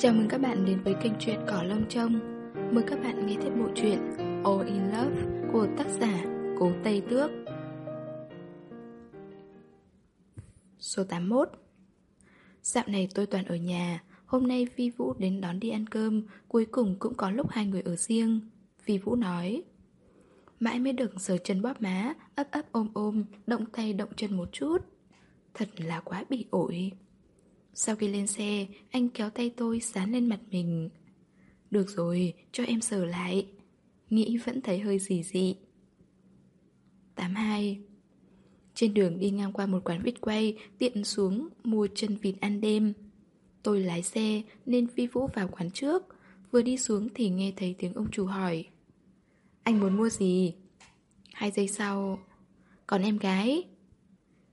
Chào mừng các bạn đến với kênh truyện Cỏ Lông Trông. Mời các bạn nghe tiếp bộ truyện All in Love của tác giả Cố Tây Tước. Số 81 Dạo này tôi toàn ở nhà, Hôm nay Vi Vũ đến đón đi ăn cơm, Cuối cùng cũng có lúc hai người ở riêng. Vi Vũ nói, Mãi mới được sờ chân bóp má, Ấp ấp ôm ôm, Động tay động chân một chút. Thật là quá bị ổi sau khi lên xe, anh kéo tay tôi dán lên mặt mình. Được rồi, cho em sờ lại. Nghĩ vẫn thấy hơi gì dị. 82 Trên đường đi ngang qua một quán vịt quay, tiện xuống mua chân vịt ăn đêm. Tôi lái xe nên phi Vũ vào quán trước. Vừa đi xuống thì nghe thấy tiếng ông chủ hỏi. Anh muốn mua gì? Hai giây sau, còn em gái?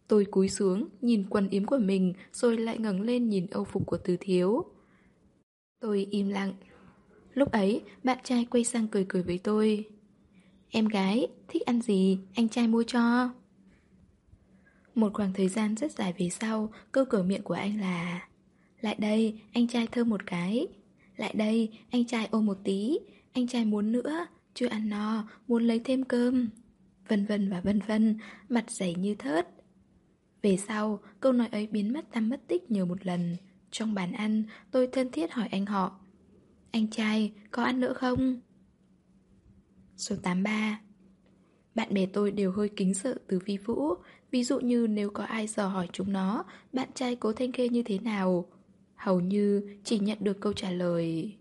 Tôi cúi xuống, nhìn quần yếm của mình, rồi lại ngẩng lên nhìn âu phục của từ thiếu. Tôi im lặng. Lúc ấy, bạn trai quay sang cười cười với tôi. Em gái, thích ăn gì, anh trai mua cho. Một khoảng thời gian rất dài về sau, câu cửa miệng của anh là Lại đây, anh trai thơm một cái. Lại đây, anh trai ôm một tí. Anh trai muốn nữa, chưa ăn no, muốn lấy thêm cơm. Vân vân và vân vân, mặt dày như thớt. Về sau, câu nói ấy biến mất tăm mất tích nhiều một lần. Trong bàn ăn, tôi thân thiết hỏi anh họ. Anh trai, có ăn nữa không? Số 83 Bạn bè tôi đều hơi kính sợ từ vi vũ Ví dụ như nếu có ai dò hỏi chúng nó Bạn trai cố thanh khê như thế nào Hầu như chỉ nhận được câu trả lời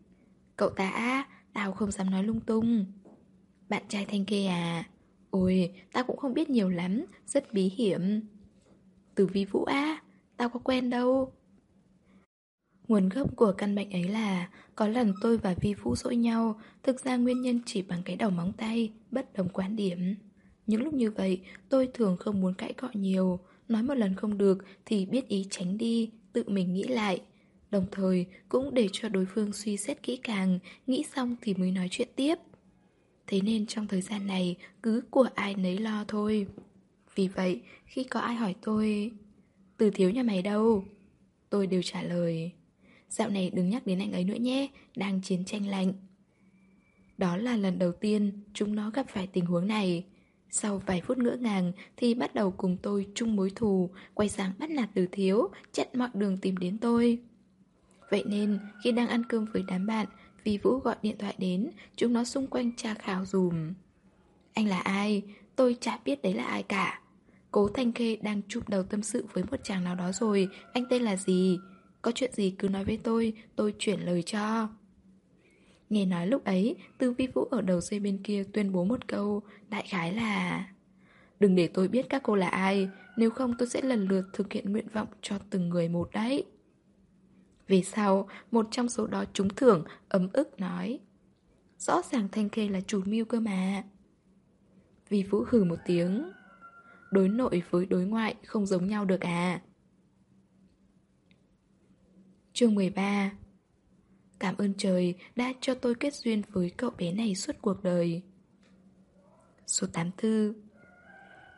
Cậu ta, tao không dám nói lung tung Bạn trai thanh khê à Ôi, tao cũng không biết nhiều lắm Rất bí hiểm từ vi vũ á, tao có quen đâu. Nguồn gốc của căn bệnh ấy là Có lần tôi và Vi Vũ dỗi nhau Thực ra nguyên nhân chỉ bằng cái đầu móng tay Bất đồng quan điểm. Những lúc như vậy tôi thường không muốn cãi cọ nhiều Nói một lần không được Thì biết ý tránh đi Tự mình nghĩ lại. Đồng thời cũng để cho đối phương suy xét kỹ càng Nghĩ xong thì mới nói chuyện tiếp. Thế nên trong thời gian này Cứ của ai nấy lo thôi vì vậy, khi có ai hỏi tôi Từ thiếu nhà mày đâu? Tôi đều trả lời Dạo này đừng nhắc đến anh ấy nữa nhé Đang chiến tranh lạnh. Đó là lần đầu tiên chúng nó gặp phải tình huống này. Sau vài phút ngỡ ngàng Thì bắt đầu cùng tôi chung mối thù Quay sang bắt nạt từ thiếu Chặn mọi đường tìm đến tôi. Vậy nên khi đang ăn cơm với đám bạn Vì Vũ gọi điện thoại đến Chúng nó xung quanh tra khảo dùm. Anh là ai? Tôi chả biết đấy là ai cả. Cố Thanh Khê đang chụp đầu tâm sự với một chàng nào đó rồi. Anh tên là gì? Có chuyện gì cứ nói với tôi Tôi chuyển lời cho. Nghe nói lúc ấy, Tư Vi Vũ ở đầu dây bên kia tuyên bố một câu, Đại khái là, Đừng để tôi biết các cô là ai, Nếu không tôi sẽ lần lượt thực hiện nguyện vọng cho từng người một đấy. Về sau, Một trong số đó trúng thưởng, Ấm ức nói, Rõ ràng Thanh Khê là chủ mưu cơ mà. Vi Vũ hừ một tiếng đối nội với đối ngoại không giống nhau được à. Chương 13 Cảm ơn trời đã cho tôi kết duyên với cậu bé này suốt cuộc đời. Số 84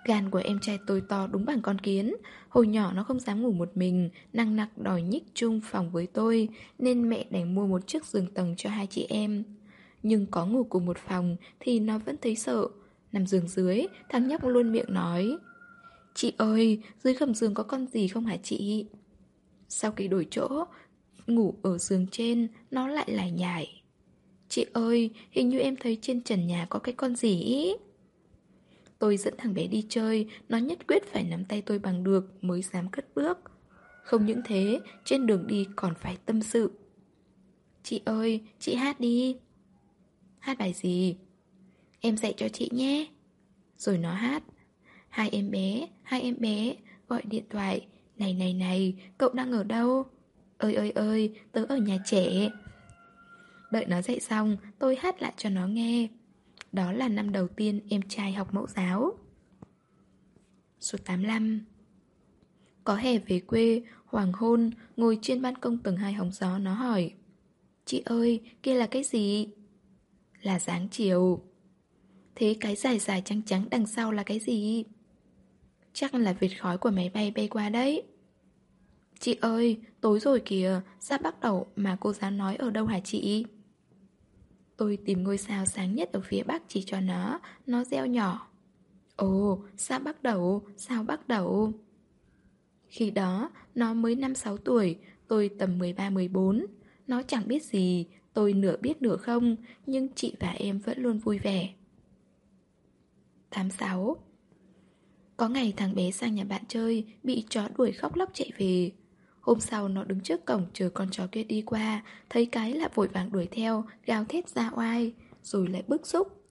Gan của em trai tôi to đúng bằng con kiến. Hồi nhỏ nó không dám ngủ một mình, Năng nặc đòi nhích chung phòng với tôi, Nên mẹ đành mua một chiếc giường tầng cho hai chị em. Nhưng có ngủ cùng một phòng Thì nó vẫn thấy sợ. Nằm giường dưới, Thằng nhóc luôn miệng nói. Chị ơi, dưới gầm giường có con gì không hả chị? Sau khi đổi chỗ, ngủ ở giường trên, nó lại lải nhải. Chị ơi, hình như em thấy trên trần nhà có cái con gì ý. Tôi dẫn thằng bé đi chơi, nó nhất quyết phải nắm tay tôi bằng được mới dám cất bước. Không những thế, trên đường đi còn phải tâm sự. Chị ơi, chị hát đi. Hát bài gì? Em dạy cho chị nhé. Rồi nó hát. Hai em bé, hai em bé, gọi điện thoại. Này này này, cậu đang ở đâu? Ơi ơi ơi, tớ ở nhà trẻ. Đợi nó dậy xong, tôi hát lại cho nó nghe. Đó là năm đầu tiên em trai học mẫu giáo. Số 85 Có hè về quê, hoàng hôn, ngồi trên ban công tầng hai hóng gió nó hỏi. Chị ơi, kia là cái gì? Là dáng chiều. Thế cái dài dài trắng trắng đằng sau là cái gì? Chắc là vệt khói của máy bay bay qua đấy Chị ơi, tối rồi kìa, sao bắt đầu mà cô giáo nói ở đâu hả chị? Tôi tìm ngôi sao sáng nhất ở phía bắc chỉ cho nó, nó reo nhỏ. Ồ, sao bắt đầu, sao bắt đầu? Khi đó, nó mới 5-6 tuổi, tôi tầm 13-14. Nó chẳng biết gì, tôi nửa biết nửa không, nhưng chị và em vẫn luôn vui vẻ. 86 có ngày thằng bé sang nhà bạn chơi, bị chó đuổi khóc lóc chạy về. Hôm sau nó đứng trước cổng chờ con chó kia đi qua Thấy cái là vội vàng đuổi theo Gào thét ra oai Rồi lại bức xúc.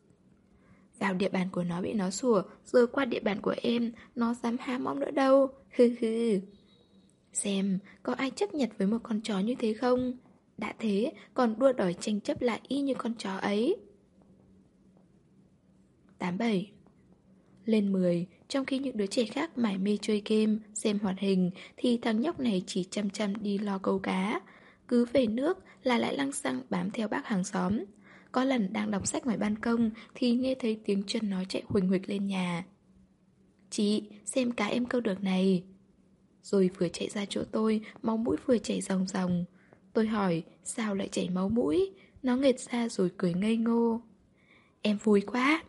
Vào địa bàn của nó bị nó sủa Rồi qua địa bàn của em Nó dám há mõm nữa đâu. Hừ hừ. Xem có ai chấp nhặt với một con chó như thế không? Đã thế còn đua đòi tranh chấp lại y như con chó ấy. 87 Lên 10 trong khi những đứa trẻ khác mải mê chơi game, xem hoạt hình Thì thằng nhóc này chỉ chăm chăm đi lo câu cá. Cứ về nước là lại lăng xăng bám theo bác hàng xóm. Có lần đang đọc sách ngoài ban công Thì nghe thấy tiếng chân nó chạy huỳnh huỳnh lên nhà. Chị, xem cá em câu được này. Rồi vừa chạy ra chỗ tôi, máu mũi vừa chảy ròng ròng. Tôi hỏi, sao lại chảy máu mũi? Nó nghệt ra rồi cười ngây ngô. Em vui quá.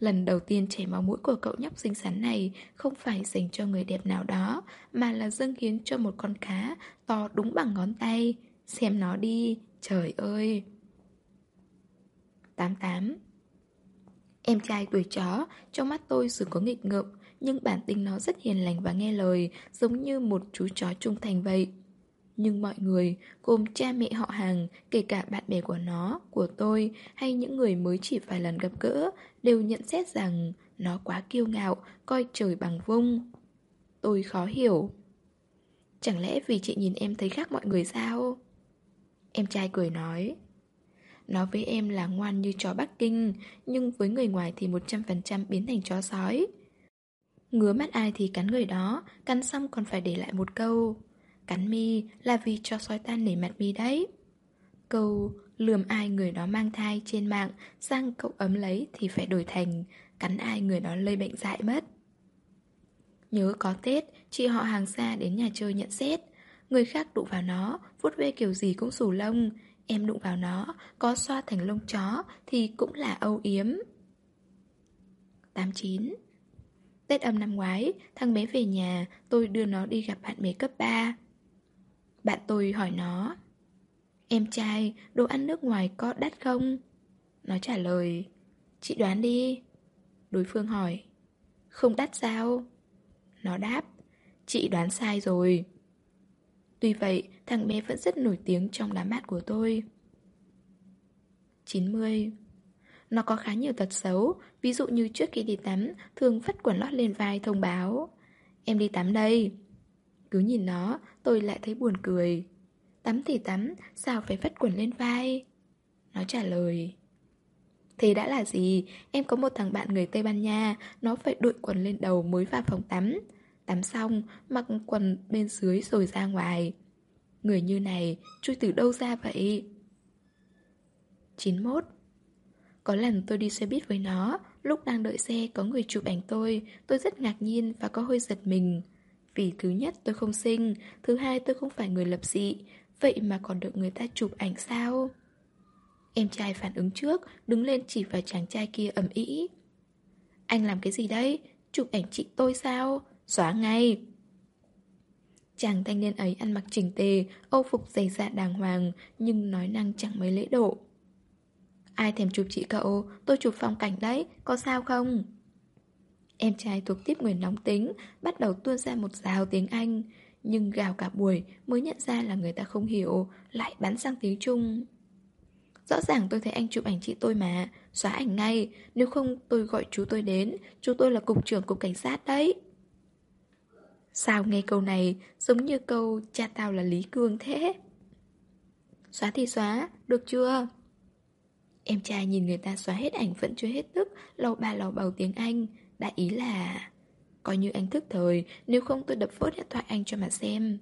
Lần đầu tiên chảy máu mũi của cậu nhóc xinh xắn này không phải dành cho người đẹp nào đó, mà là dâng hiến cho một con cá to đúng bằng ngón tay. Xem nó đi, trời ơi! 88 Em trai tuổi chó, trong mắt tôi dù có nghịch ngợm, nhưng bản tính nó rất hiền lành và nghe lời, giống như một chú chó trung thành vậy. Nhưng mọi người, gồm cha mẹ họ hàng, kể cả bạn bè của nó, của tôi hay những người mới chỉ vài lần gặp gỡ, đều nhận xét rằng nó quá kiêu ngạo, coi trời bằng vung. Tôi khó hiểu. Chẳng lẽ vì chị nhìn em thấy khác mọi người sao? Em trai cười nói. Nó với em là ngoan như chó Bắc Kinh, nhưng với người ngoài thì 100% biến thành chó sói. Ngứa mắt ai thì cắn người đó, cắn xong còn phải để lại một câu. Cắn mi là vì cho sói tan nể mặt mi đấy. Câu lườm ai người đó mang thai trên mạng Sang cậu ấm lấy thì phải đổi thành Cắn ai người đó lây bệnh dại mất. Nhớ có Tết, chị họ hàng xa đến nhà chơi nhận xét. Người khác đụng vào nó, vuốt ve kiểu gì cũng rủ lông. Em đụng vào nó, có xoa thành lông chó thì cũng là âu yếm. 89 Tết âm năm ngoái, thằng bé về nhà, tôi đưa nó đi gặp bạn bè cấp 3 bạn tôi hỏi nó Em trai, đồ ăn nước ngoài có đắt không? Nó trả lời Chị đoán đi Đối phương hỏi Không đắt sao? Nó đáp Chị đoán sai rồi Tuy vậy, thằng bé vẫn rất nổi tiếng trong đám bạn của tôi 90 Nó có khá nhiều tật xấu Ví dụ như trước khi đi tắm Thường vắt quần lót lên vai thông báo Em đi tắm đây cứ nhìn nó, tôi lại thấy buồn cười. Tắm thì tắm, sao phải vắt quần lên vai? Nó trả lời. Thế đã là gì? Em có một thằng bạn người Tây Ban Nha, nó phải đội quần lên đầu mới vào phòng tắm. Tắm xong, mặc quần bên dưới rồi ra ngoài. Người như này, chui từ đâu ra vậy? 91 Có lần tôi đi xe buýt với nó, lúc đang đợi xe có người chụp ảnh tôi, tôi rất ngạc nhiên và có hơi giật mình. Vì thứ nhất tôi không sinh, Thứ hai tôi không phải người lập dị. Vậy mà còn được người ta chụp ảnh sao? Em trai phản ứng trước, Đứng lên chỉ vào chàng trai kia ầm ĩ. Anh làm cái gì đấy? Chụp ảnh chị tôi sao? Xóa ngay. Chàng thanh niên ấy ăn mặc chỉnh tề, Âu phục dày dạ đàng hoàng, Nhưng nói năng chẳng mấy lễ độ. Ai thèm chụp chị cậu? Tôi chụp phong cảnh đấy, Có sao không? Em trai thuộc tiếp người nóng tính, Bắt đầu tuôn ra một rào tiếng Anh. Nhưng gào cả buổi mới nhận ra là người ta không hiểu, Lại bắn sang tiếng Trung. Rõ ràng tôi thấy anh chụp ảnh chị tôi mà, Xóa ảnh ngay. Nếu không, tôi gọi chú tôi đến. Chú tôi là cục trưởng cục cảnh sát đấy. Sao nghe câu này, Giống như câu cha tao là Lý Cương thế? Xóa thì xóa, Được chưa? Em trai nhìn người ta xóa hết ảnh vẫn chưa hết tức Lầu ba lầu bầu tiếng Anh. Đại ý là Coi như anh thức thời Nếu không tôi đập vỡ điện thoại anh cho mà xem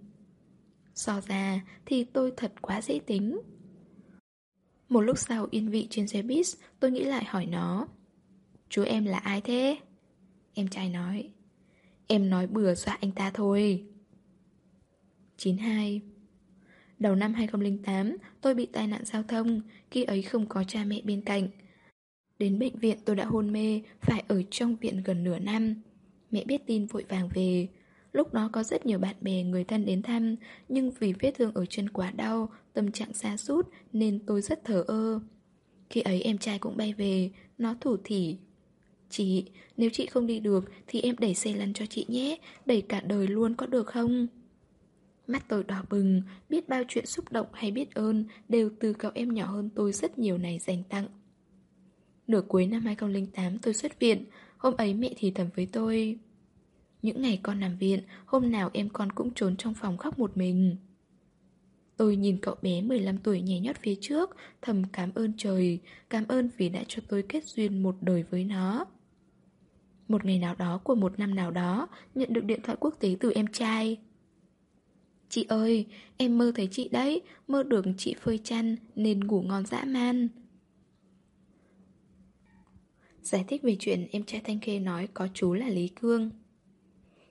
So ra thì tôi thật quá dễ tính Một lúc sau yên vị trên xe buýt Tôi nghĩ lại hỏi nó Chú em là ai thế? Em trai nói Em nói bừa dọa anh ta thôi 92 Đầu năm 2008, tôi bị tai nạn giao thông, khi ấy không có cha mẹ bên cạnh. Đến bệnh viện tôi đã hôn mê, phải ở trong viện gần nửa năm. Mẹ biết tin vội vàng về. Lúc đó có rất nhiều bạn bè, người thân đến thăm, nhưng vì vết thương ở chân quá đau, tâm trạng xa sút nên tôi rất thờ ơ. Khi ấy em trai cũng bay về, nó thủ thỉ. Chị, nếu chị không đi được thì em đẩy xe lăn cho chị nhé, đẩy cả đời luôn có được không? Mắt tôi đỏ bừng, biết bao chuyện xúc động hay biết ơn đều từ cậu em nhỏ hơn tôi rất nhiều này dành tặng. Nửa cuối năm 2008 tôi xuất viện, hôm ấy mẹ thì thầm với tôi. Những ngày con nằm viện, hôm nào em con cũng trốn trong phòng khóc một mình. Tôi nhìn cậu bé 15 tuổi nhảy nhót phía trước, thầm cảm ơn trời, cảm ơn vì đã cho tôi kết duyên một đời với nó. Một ngày nào đó của một năm nào đó, nhận được điện thoại quốc tế từ em trai. Chị ơi, em mơ thấy chị đấy, mơ được chị phơi chăn nên ngủ ngon dã man. Giải thích về chuyện em trai Thanh Khê nói có chú là Lý Cương.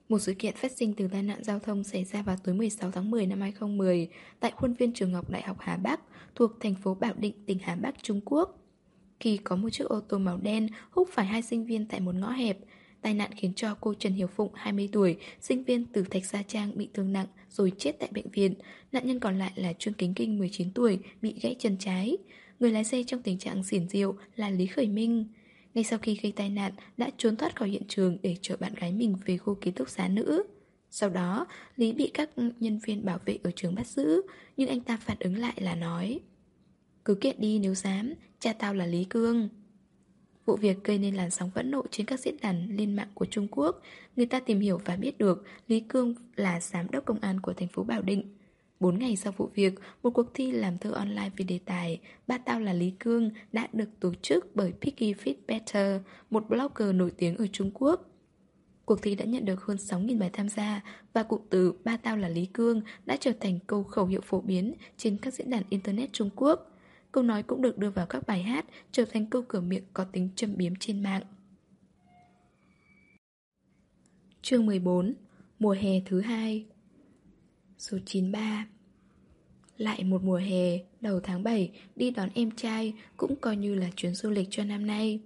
Một sự kiện phát sinh từ tai nạn giao thông xảy ra vào tối 16 tháng 10 năm 2010 tại khuôn viên trường học Đại học Hà Bắc thuộc thành phố Bảo Định, tỉnh Hà Bắc, Trung Quốc. Khi có một chiếc ô tô màu đen hút phải hai sinh viên tại một ngõ hẹp, tai nạn khiến cho cô Trần Hiểu Phụng, 20 tuổi, sinh viên từ Thạch Gia Trang bị thương nặng rồi chết tại bệnh viện. Nạn nhân còn lại là Trương Kính Kinh, 19 tuổi, bị gãy chân trái. Người lái xe trong tình trạng xỉn rượu là Lý Khởi Minh. Ngay sau khi gây tai nạn, đã trốn thoát khỏi hiện trường để chở bạn gái mình về khu ký túc xá nữ. Sau đó, Lý bị các nhân viên bảo vệ ở trường bắt giữ, nhưng anh ta phản ứng lại là nói Cứ kiện đi nếu dám, cha tao là Lý Cương. Vụ việc gây nên làn sóng phẫn nộ trên các diễn đàn liên mạng của Trung Quốc. Người ta tìm hiểu và biết được Lý Cương là giám đốc công an của thành phố Bảo Định. Bốn ngày sau vụ việc, một cuộc thi làm thơ online về đề tài Ba Tao là Lý Cương đã được tổ chức bởi Picky Fit Better, một blogger nổi tiếng ở Trung Quốc. Cuộc thi đã nhận được hơn 6.000 bài tham gia và cụm từ Ba Tao là Lý Cương đã trở thành câu khẩu hiệu phổ biến trên các diễn đàn Internet Trung Quốc. Câu nói cũng được đưa vào các bài hát, trở thành câu cửa miệng có tính châm biếm trên mạng. Chương 14 Mùa hè thứ hai Số 93 Lại một mùa hè, đầu tháng 7, đi đón em trai cũng coi như là chuyến du lịch cho năm nay.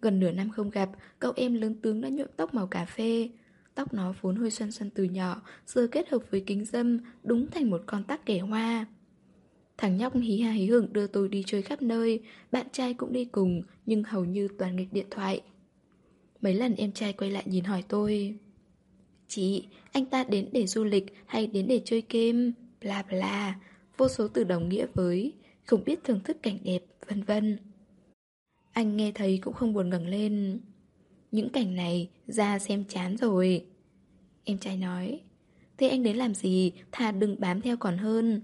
Gần nửa năm không gặp, cậu em lớn tướng đã nhuộm tóc màu cà phê. Tóc nó vốn hơi xoăn xoăn từ nhỏ, giờ kết hợp với kính dâm, đúng thành một con tắc kẻ hoa. Thằng nhóc hí ha hí hưởng đưa tôi đi chơi khắp nơi, bạn trai cũng đi cùng, nhưng hầu như toàn nghịch điện thoại. Mấy lần em trai quay lại nhìn hỏi tôi Chị, anh ta đến để du lịch hay đến để chơi game, bla bla, vô số từ đồng nghĩa với, không biết thưởng thức cảnh đẹp, vân vân. Anh nghe thấy cũng không buồn ngẩng lên. Những cảnh này ra xem chán rồi. Em trai nói, thế anh đến làm gì, thà đừng bám theo còn hơn.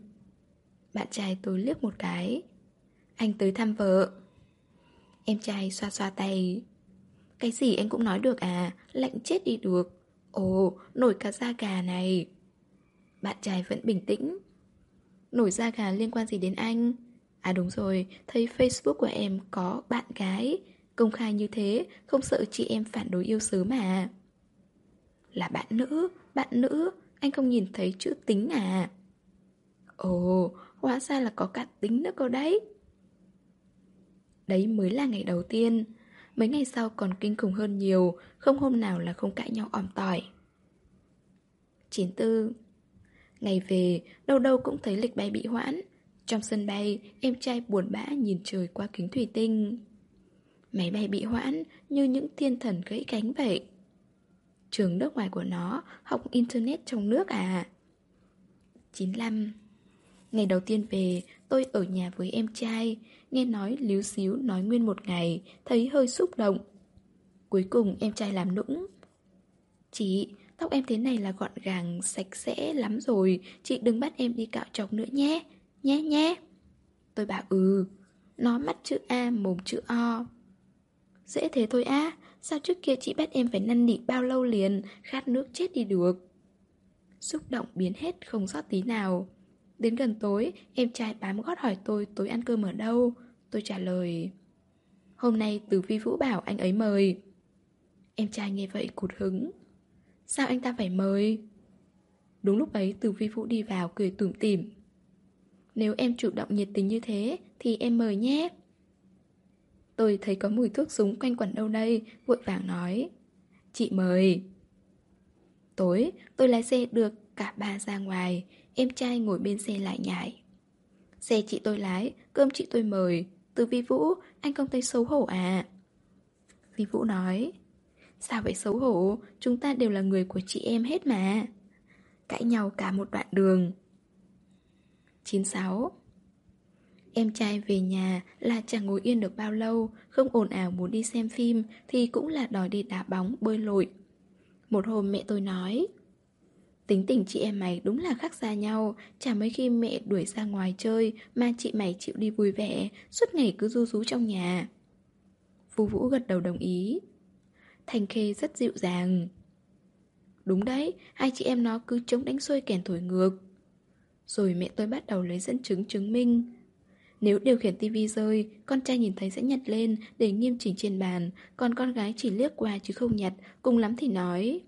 Bạn trai tôi liếc một cái. Anh tới thăm vợ. Em trai xoa xoa tay. Cái gì anh cũng nói được à, lạnh chết đi được. Ồ, nổi cả da gà này. Bạn trai vẫn bình tĩnh. Nổi da gà liên quan gì đến anh? À đúng rồi, thấy Facebook của em có bạn gái. Công khai như thế, không sợ chị em phản đối yêu sớm mà. Là bạn nữ, bạn nữ, anh không nhìn thấy chữ tính à? Ồ, hóa ra là có cả tính nữa cơ đấy. Đấy mới là ngày đầu tiên. Mấy ngày sau còn kinh khủng hơn nhiều Không hôm nào là không cãi nhau ỏm tỏi. 94 Ngày về, đâu đâu cũng thấy lịch bay bị hoãn. Trong sân bay, em trai buồn bã nhìn trời qua kính thủy tinh. Máy bay bị hoãn như những thiên thần gãy cánh vậy. Trường nước ngoài của nó học internet trong nước à? 95 Ngày đầu tiên về, tôi ở nhà với em trai, nghe nói líu xíu nói nguyên một ngày, thấy hơi xúc động. Cuối cùng em trai làm nũng. Chị, tóc em thế này là gọn gàng, sạch sẽ lắm rồi, chị đừng bắt em đi cạo chọc nữa nhé, nhé nhé. Tôi bảo ừ, nó mắt chữ A, mồm chữ O. Dễ thế thôi á, sao trước kia chị bắt em phải năn nỉ bao lâu liền, khát nước chết đi được. Xúc động biến hết không sót tí nào. Đến gần tối, em trai bám gót hỏi tôi tối ăn cơm ở đâu. Tôi trả lời Hôm nay từ Vi Vũ bảo anh ấy mời. Em trai nghe vậy cụt hứng. Sao anh ta phải mời? Đúng lúc ấy từ vi vũ đi vào cười tủm tỉm. Nếu em chủ động nhiệt tình như thế Thì em mời nhé. Tôi thấy có mùi thuốc súng quanh quẩn đâu đây Vội vàng nói Chị mời. Tối tôi lái xe được cả ba ra ngoài. Em trai ngồi bên xe lại nhại Xe chị tôi lái Cơm chị tôi mời. Từ Vi Vũ Anh không thấy xấu hổ à? Vi Vũ nói Sao vậy xấu hổ? Chúng ta đều là người của chị em hết mà. Cãi nhau cả một đoạn đường. 96 Em trai về nhà là chẳng ngồi yên được bao lâu Không ồn ào muốn đi xem phim Thì cũng là đòi đi đá bóng, bơi lội. Một hôm mẹ tôi nói Tính tình chị em mày đúng là khác xa nhau. Chả mấy khi mẹ đuổi ra ngoài chơi Mà chị mày chịu đi vui vẻ Suốt ngày cứ ru rú trong nhà. Vũ Vũ gật đầu đồng ý. Thành Khê rất dịu dàng. Đúng đấy, hai chị em nó cứ chống đánh xuôi kèn thổi ngược. Rồi mẹ tôi bắt đầu lấy dẫn chứng chứng minh. Nếu điều khiển tivi rơi, con trai nhìn thấy sẽ nhặt lên để nghiêm chỉnh trên bàn Còn con gái chỉ liếc qua chứ không nhặt, cùng lắm thì nói.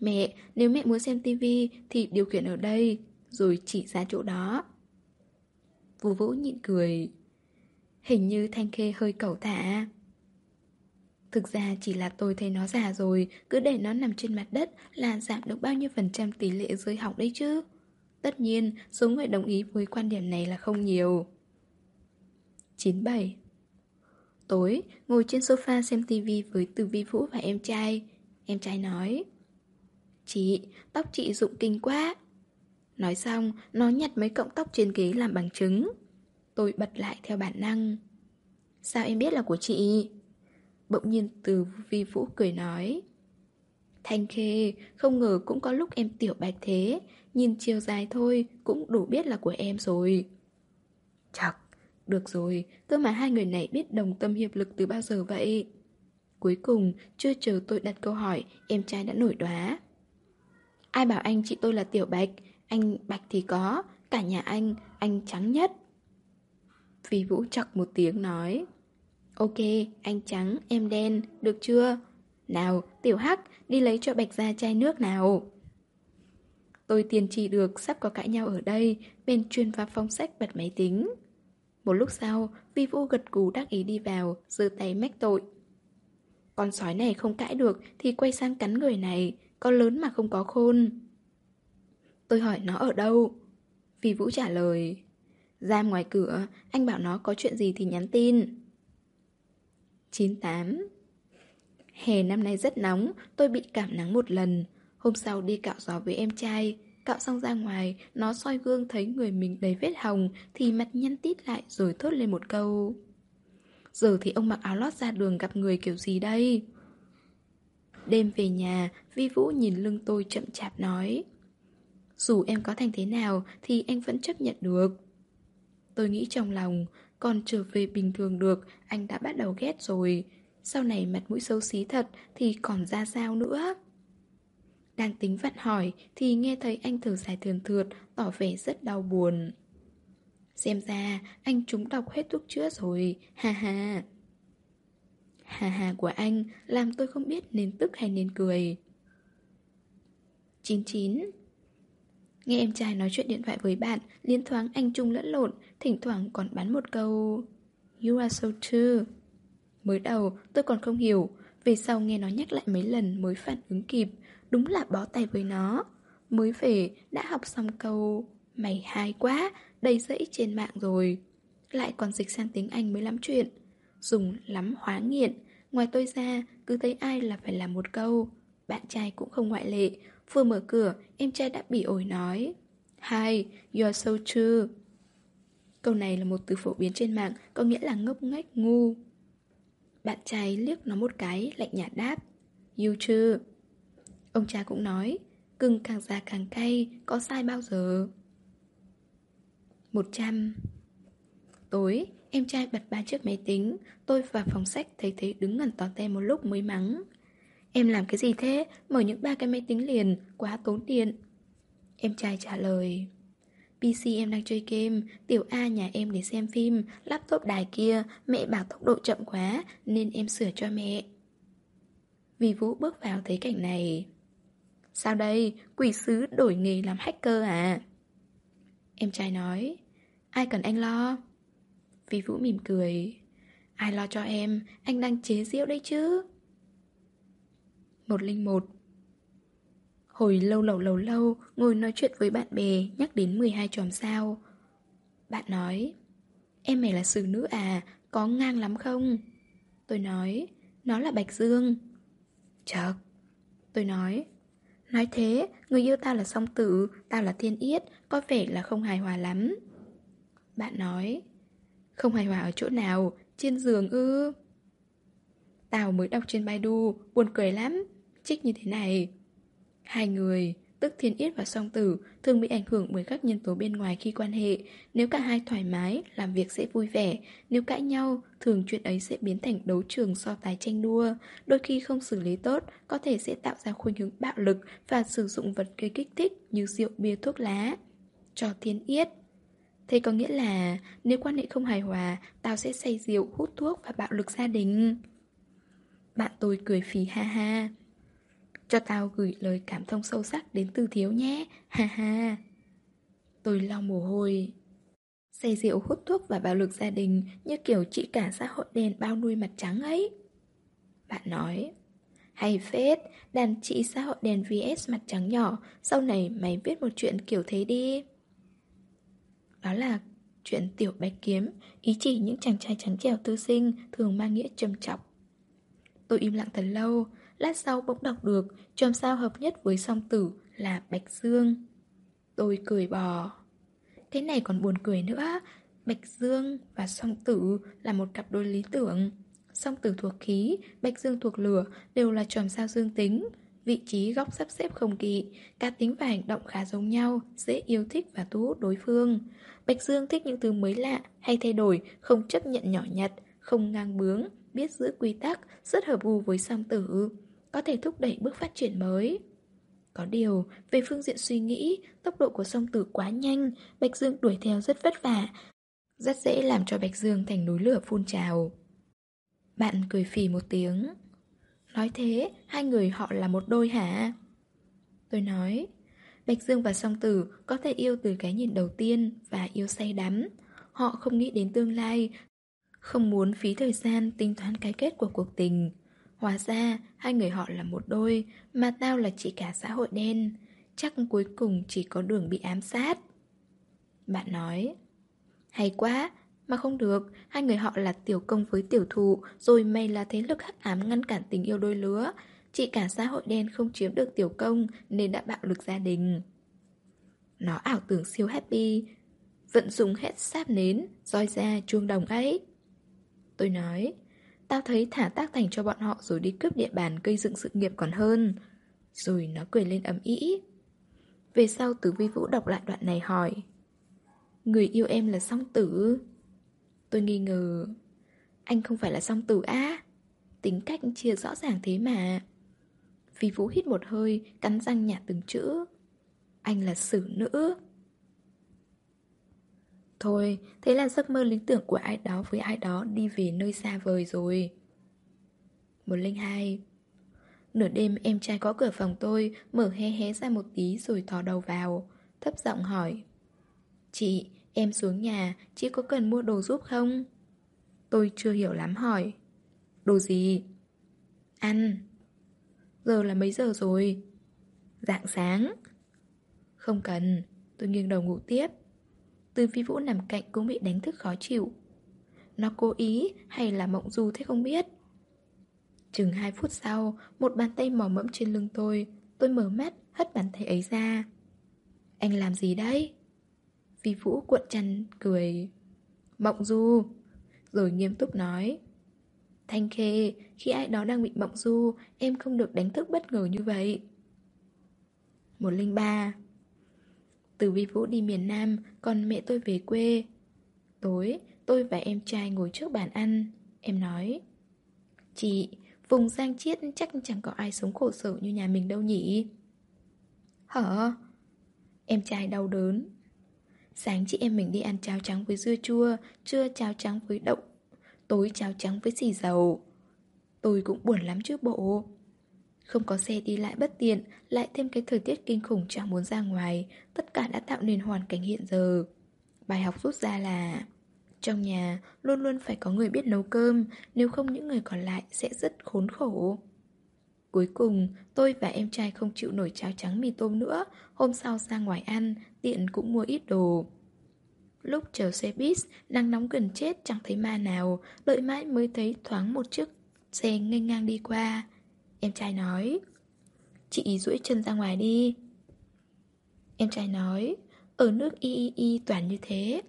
Mẹ, nếu mẹ muốn xem tivi thì điều khiển ở đây Rồi chỉ ra chỗ đó. Vũ Vũ nhịn cười. Hình như Thanh Khê hơi cẩu thả. Thực ra chỉ là tôi thấy nó già rồi Cứ để nó nằm trên mặt đất Là giảm được bao nhiêu phần trăm tỷ lệ rơi hỏng đấy chứ. Tất nhiên Số người đồng ý với quan điểm này là không nhiều. 97 Tối Ngồi trên sofa xem tivi với Từ Vi Vũ và em trai. Em trai nói Chị, tóc chị rụng kinh quá. Nói xong Nó nhặt mấy cọng tóc trên ghế làm bằng chứng Tôi bật lại theo bản năng. Sao em biết là của chị? Bỗng nhiên từ vi vũ cười nói. Thanh khê, không ngờ cũng có lúc em tiểu bạch thế. Nhìn chiều dài thôi cũng đủ biết là của em rồi. Chọc, được rồi, cơ mà hai người này biết đồng tâm hiệp lực từ bao giờ vậy? Cuối cùng, chưa chờ tôi đặt câu hỏi, em trai đã nổi đoá. Ai bảo anh chị tôi là tiểu bạch, anh bạch thì có, cả nhà anh, anh trắng nhất Phi vũ chọc một tiếng nói Ok, anh trắng, em đen, được chưa? Nào, tiểu hắc, đi lấy cho bạch ra chai nước nào. Tôi tiền trì được sắp có cãi nhau ở đây, bên chuyên vào phong sách bật máy tính. Một lúc sau, Vi Vũ gật gù đắc ý đi vào, giơ tay mách tội. Con sói này không cãi được thì quay sang cắn người này, con lớn mà không có khôn. Tôi hỏi nó ở đâu? vì Vũ trả lời. Ra ngoài cửa, anh bảo nó có chuyện gì thì nhắn tin. 98 Hè năm nay rất nóng, tôi bị cảm nắng một lần. Hôm sau đi cạo gió với em trai. Cạo xong ra ngoài, nó soi gương thấy người mình đầy vết hồng thì mặt nhăn tít lại rồi thốt lên một câu. Giờ thì ông mặc áo lót ra đường gặp người kiểu gì đây? Đêm về nhà, Vi Vũ nhìn lưng tôi chậm chạp nói. Dù em có thành thế nào thì anh vẫn chấp nhận được. Tôi nghĩ trong lòng, còn trở về bình thường được, anh đã bắt đầu ghét rồi. Sau này mặt mũi xấu xí thật thì còn ra sao nữa? Đang tính vặn hỏi thì nghe thấy anh thở dài thườn thượt, tỏ vẻ rất đau buồn. Xem ra anh trúng độc hết thuốc chữa rồi, ha ha. Hà hà của anh làm tôi không biết nên tức hay nên cười. 99 Nghe em trai nói chuyện điện thoại với bạn, liên thoáng anh trung lẫn lộn, thỉnh thoảng còn bắn một câu You are so true. Mới đầu tôi còn không hiểu, về sau nghe nó nhắc lại mấy lần mới phản ứng kịp, đúng là bó tay với nó. Mới về đã học xong câu Mày hay quá, đầy dẫy trên mạng rồi. Lại còn dịch sang tiếng Anh mới lắm chuyện. Dùng lắm hóa nghiện, ngoài tôi ra cứ thấy ai là phải làm một câu. Bạn trai cũng không ngoại lệ, Vừa mở cửa, em trai đã bị ổi nói. Hi, you are so true. Câu này là một từ phổ biến trên mạng Có nghĩa là ngốc nghếch ngu. Bạn trai liếc nó một cái Lạnh nhạt đáp. You too Ông cha cũng nói Cưng càng già càng cay Có sai bao giờ? 100 Tối, em trai bật ba chiếc máy tính Tôi vào phòng sách thấy thế đứng ngẩn tỏ te một lúc mới mắng Em làm cái gì thế? Mở những ba cái máy tính liền, quá tốn tiền. Em trai trả lời PC em đang chơi game, tiểu A nhà em để xem phim, laptop đài kia, mẹ bảo tốc độ chậm quá nên em sửa cho mẹ. Vì Vũ bước vào thấy cảnh này. Sao đây, quỷ sứ đổi nghề làm hacker à? Em trai nói, ai cần anh lo? Vi Vũ mỉm cười, ai lo cho em, anh đang chế giễu đấy chứ. 101 Hồi lâu lâu lâu lâu, ngồi nói chuyện với bạn bè, nhắc đến 12 chòm sao. Bạn nói, em mày là xử nữ à, có ngang lắm không? Tôi nói, nó là Bạch Dương. Chợt, tôi nói, nói thế, người yêu tao là song tử, tao là thiên yết, có vẻ là không hài hòa lắm. Bạn nói, không hài hòa ở chỗ nào, trên giường ư. Tao mới đọc trên Baidu, buồn cười lắm, trích như thế này. Hai người, tức thiên yết và song tử, thường bị ảnh hưởng bởi các nhân tố bên ngoài khi quan hệ. Nếu cả hai thoải mái, làm việc sẽ vui vẻ. Nếu cãi nhau, thường chuyện ấy sẽ biến thành đấu trường so tài tranh đua. Đôi khi không xử lý tốt, có thể sẽ tạo ra khuynh hướng bạo lực và sử dụng vật gây kích thích như rượu bia thuốc lá. Cho thiên yết Thế có nghĩa là nếu quan hệ không hài hòa, tao sẽ say rượu, hút thuốc và bạo lực gia đình. Bạn tôi cười phì ha ha. Cho tao gửi lời cảm thông sâu sắc đến từ thiếu nhé, ha ha. Tôi lau mồ hôi. Say rượu hút thuốc và bạo lực gia đình như kiểu chị cả xã hội đen bao nuôi mặt trắng ấy. Bạn nói, hay phết, đàn chị xã hội đen vs mặt trắng nhỏ, sau này mày viết một chuyện kiểu thế đi. Đó là chuyện tiểu bạch kiếm, ý chỉ những chàng trai trắng trẻo tư sinh thường mang nghĩa trầm trọng. Tôi im lặng thật lâu, lát sau bỗng đọc được chòm sao hợp nhất với song tử là Bạch Dương. Tôi cười bò. Cái này còn buồn cười nữa, Bạch Dương và song tử là một cặp đôi lý tưởng. Song tử thuộc khí, Bạch Dương thuộc lửa đều là chòm sao dương tính. Vị trí góc sắp xếp không kỳ, cá tính và hành động khá giống nhau, dễ yêu thích và thu hút đối phương. Bạch Dương thích những thứ mới lạ hay thay đổi, không chấp nhận nhỏ nhặt, không ngang bướng, biết giữ quy tắc, rất hợp gu với song tử, có thể thúc đẩy bước phát triển mới. Có điều, về phương diện suy nghĩ, tốc độ của song tử quá nhanh, Bạch Dương đuổi theo rất vất vả, rất dễ làm cho Bạch Dương thành núi lửa phun trào. Bạn cười phì một tiếng. Nói thế, hai người họ là một đôi hả? Tôi nói, Bạch Dương và song tử có thể yêu từ cái nhìn đầu tiên và yêu say đắm. Họ không nghĩ đến tương lai, không muốn phí thời gian tính toán cái kết của cuộc tình. Hóa ra, hai người họ là một đôi, mà tao là chị cả xã hội đen. Chắc cuối cùng chỉ có đường bị ám sát. Bạn nói, hay quá, mà không được, hai người họ là tiểu công với tiểu thụ, rồi mày là thế lực hắc ám ngăn cản tình yêu đôi lứa. Chị cả xã hội đen không chiếm được tiểu công nên đã bạo lực gia đình. Nó ảo tưởng siêu happy, vận dụng hết sáp nến, roi ra chuông đồng ấy. Tôi nói, tao thấy thả tác thành cho bọn họ rồi đi cướp địa bàn gây dựng sự nghiệp còn hơn. Rồi nó cười lên ấm ý. Về sau Tử Vi Vũ đọc lại đoạn này hỏi Người yêu em là song tử Tôi nghi ngờ. Anh không phải là song tử á. Tính cách chia rõ ràng thế mà. Phi Vũ hít một hơi Cắn răng nhả từng chữ. Anh là xử nữ. Thôi, thế là giấc mơ lý tưởng của ai đó với ai đó đi về nơi xa vời rồi. 102 Nửa đêm em trai có cửa phòng tôi, mở hé hé ra một tí rồi thò đầu vào, thấp giọng hỏi. Chị, em xuống nhà, chị có cần mua đồ giúp không? Tôi chưa hiểu lắm hỏi. Đồ gì? Ăn. Giờ là mấy giờ rồi? Dạng sáng. Không cần, tôi nghiêng đầu ngủ tiếp. Từ phi vũ nằm cạnh cũng bị đánh thức khó chịu Nó cố ý hay là mộng du thế không biết Chừng 2 phút sau Một bàn tay mỏ mẫm trên lưng tôi Tôi mở mắt hất bàn tay ấy ra Anh làm gì đấy? Phi vũ cuộn chăn cười Mộng du Rồi nghiêm túc nói Thanh khê Khi ai đó đang bị mộng du Em không được đánh thức bất ngờ như vậy 103 từ Vi Vũ đi miền Nam, còn mẹ tôi về quê. Tối, tôi và em trai ngồi trước bàn ăn. Em nói, Chị, vùng Giang Chiết chắc chẳng có ai sống khổ sở như nhà mình đâu nhỉ? Hả? Em trai đau đớn. Sáng chị em mình đi ăn cháo trắng với dưa chua, trưa cháo trắng với đậu, tối cháo trắng với xì dầu. Tôi cũng buồn lắm chứ bộ. Không có xe đi lại bất tiện, lại thêm cái thời tiết kinh khủng chẳng muốn ra ngoài, tất cả đã tạo nên hoàn cảnh hiện giờ. Bài học rút ra là Trong nhà luôn luôn phải có người biết nấu cơm, nếu không những người còn lại sẽ rất khốn khổ. Cuối cùng, tôi và em trai không chịu nổi cháo trắng mì tôm nữa, hôm sau ra ngoài ăn, tiện cũng mua ít đồ. Lúc chờ xe bus, nắng nóng gần chết chẳng thấy ma nào, đợi mãi mới thấy thoáng một chiếc xe nghênh ngang đi qua. Em trai nói, chị duỗi chân ra ngoài đi. Em trai nói, ở nước y y y toàn như thế.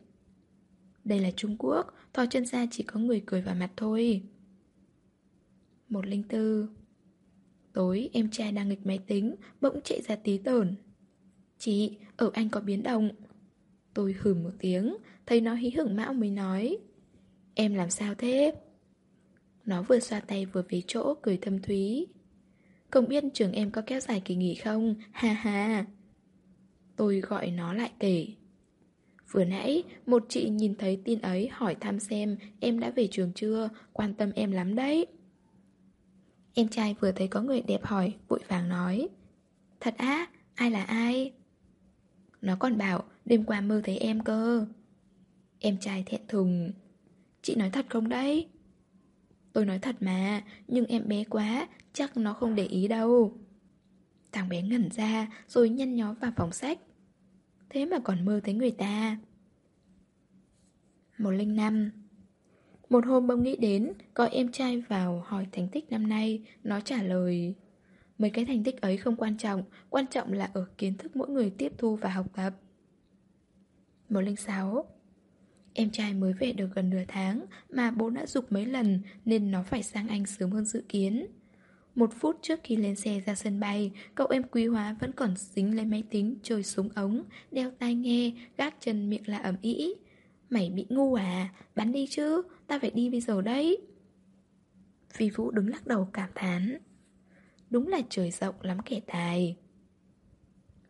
Đây là Trung Quốc, thò chân ra chỉ có người cười vào mặt thôi. 104 Tối em trai đang nghịch máy tính Bỗng chạy ra tí tởn. Chị, ở anh có biến động. Tôi hừ một tiếng Thấy nó hí hửng mão mới nói Em làm sao thế? Nó vừa xoa tay vừa về chỗ cười thâm thúy. Không biết trường em có kéo dài kỳ nghỉ không? Ha ha. Tôi gọi nó lại kể. Vừa nãy, một chị nhìn thấy tin ấy hỏi thăm xem em đã về trường chưa, quan tâm em lắm đấy. Em trai vừa thấy có người đẹp hỏi, vội vàng nói. Thật á, ai là ai? Nó còn bảo, đêm qua mơ thấy em cơ. Em trai thẹn thùng. Chị nói thật không đấy? Tôi nói thật mà, nhưng em bé quá, chắc nó không để ý đâu. Thằng bé ngẩn ra, rồi nhăn nhó vào phòng sách. Thế mà còn mơ thấy người ta. 105 một hôm bông nghĩ đến, gọi em trai vào hỏi thành tích năm nay, nó trả lời Mấy cái thành tích ấy không quan trọng, quan trọng là ở kiến thức mỗi người tiếp thu và học tập 106 Em trai mới về được gần nửa tháng mà bố đã dục mấy lần nên nó phải sang Anh sớm hơn dự kiến. Một phút trước khi lên xe ra sân bay, cậu em quý hóa vẫn còn dính lấy máy tính, chơi súng ống, đeo tai nghe, gác chân miệng là ẩm ý. Mày bị ngu à, bắn đi chứ, ta phải đi bây giờ đấy. Phi Vũ đứng lắc đầu cảm thán. Đúng là trời rộng lắm kẻ tài.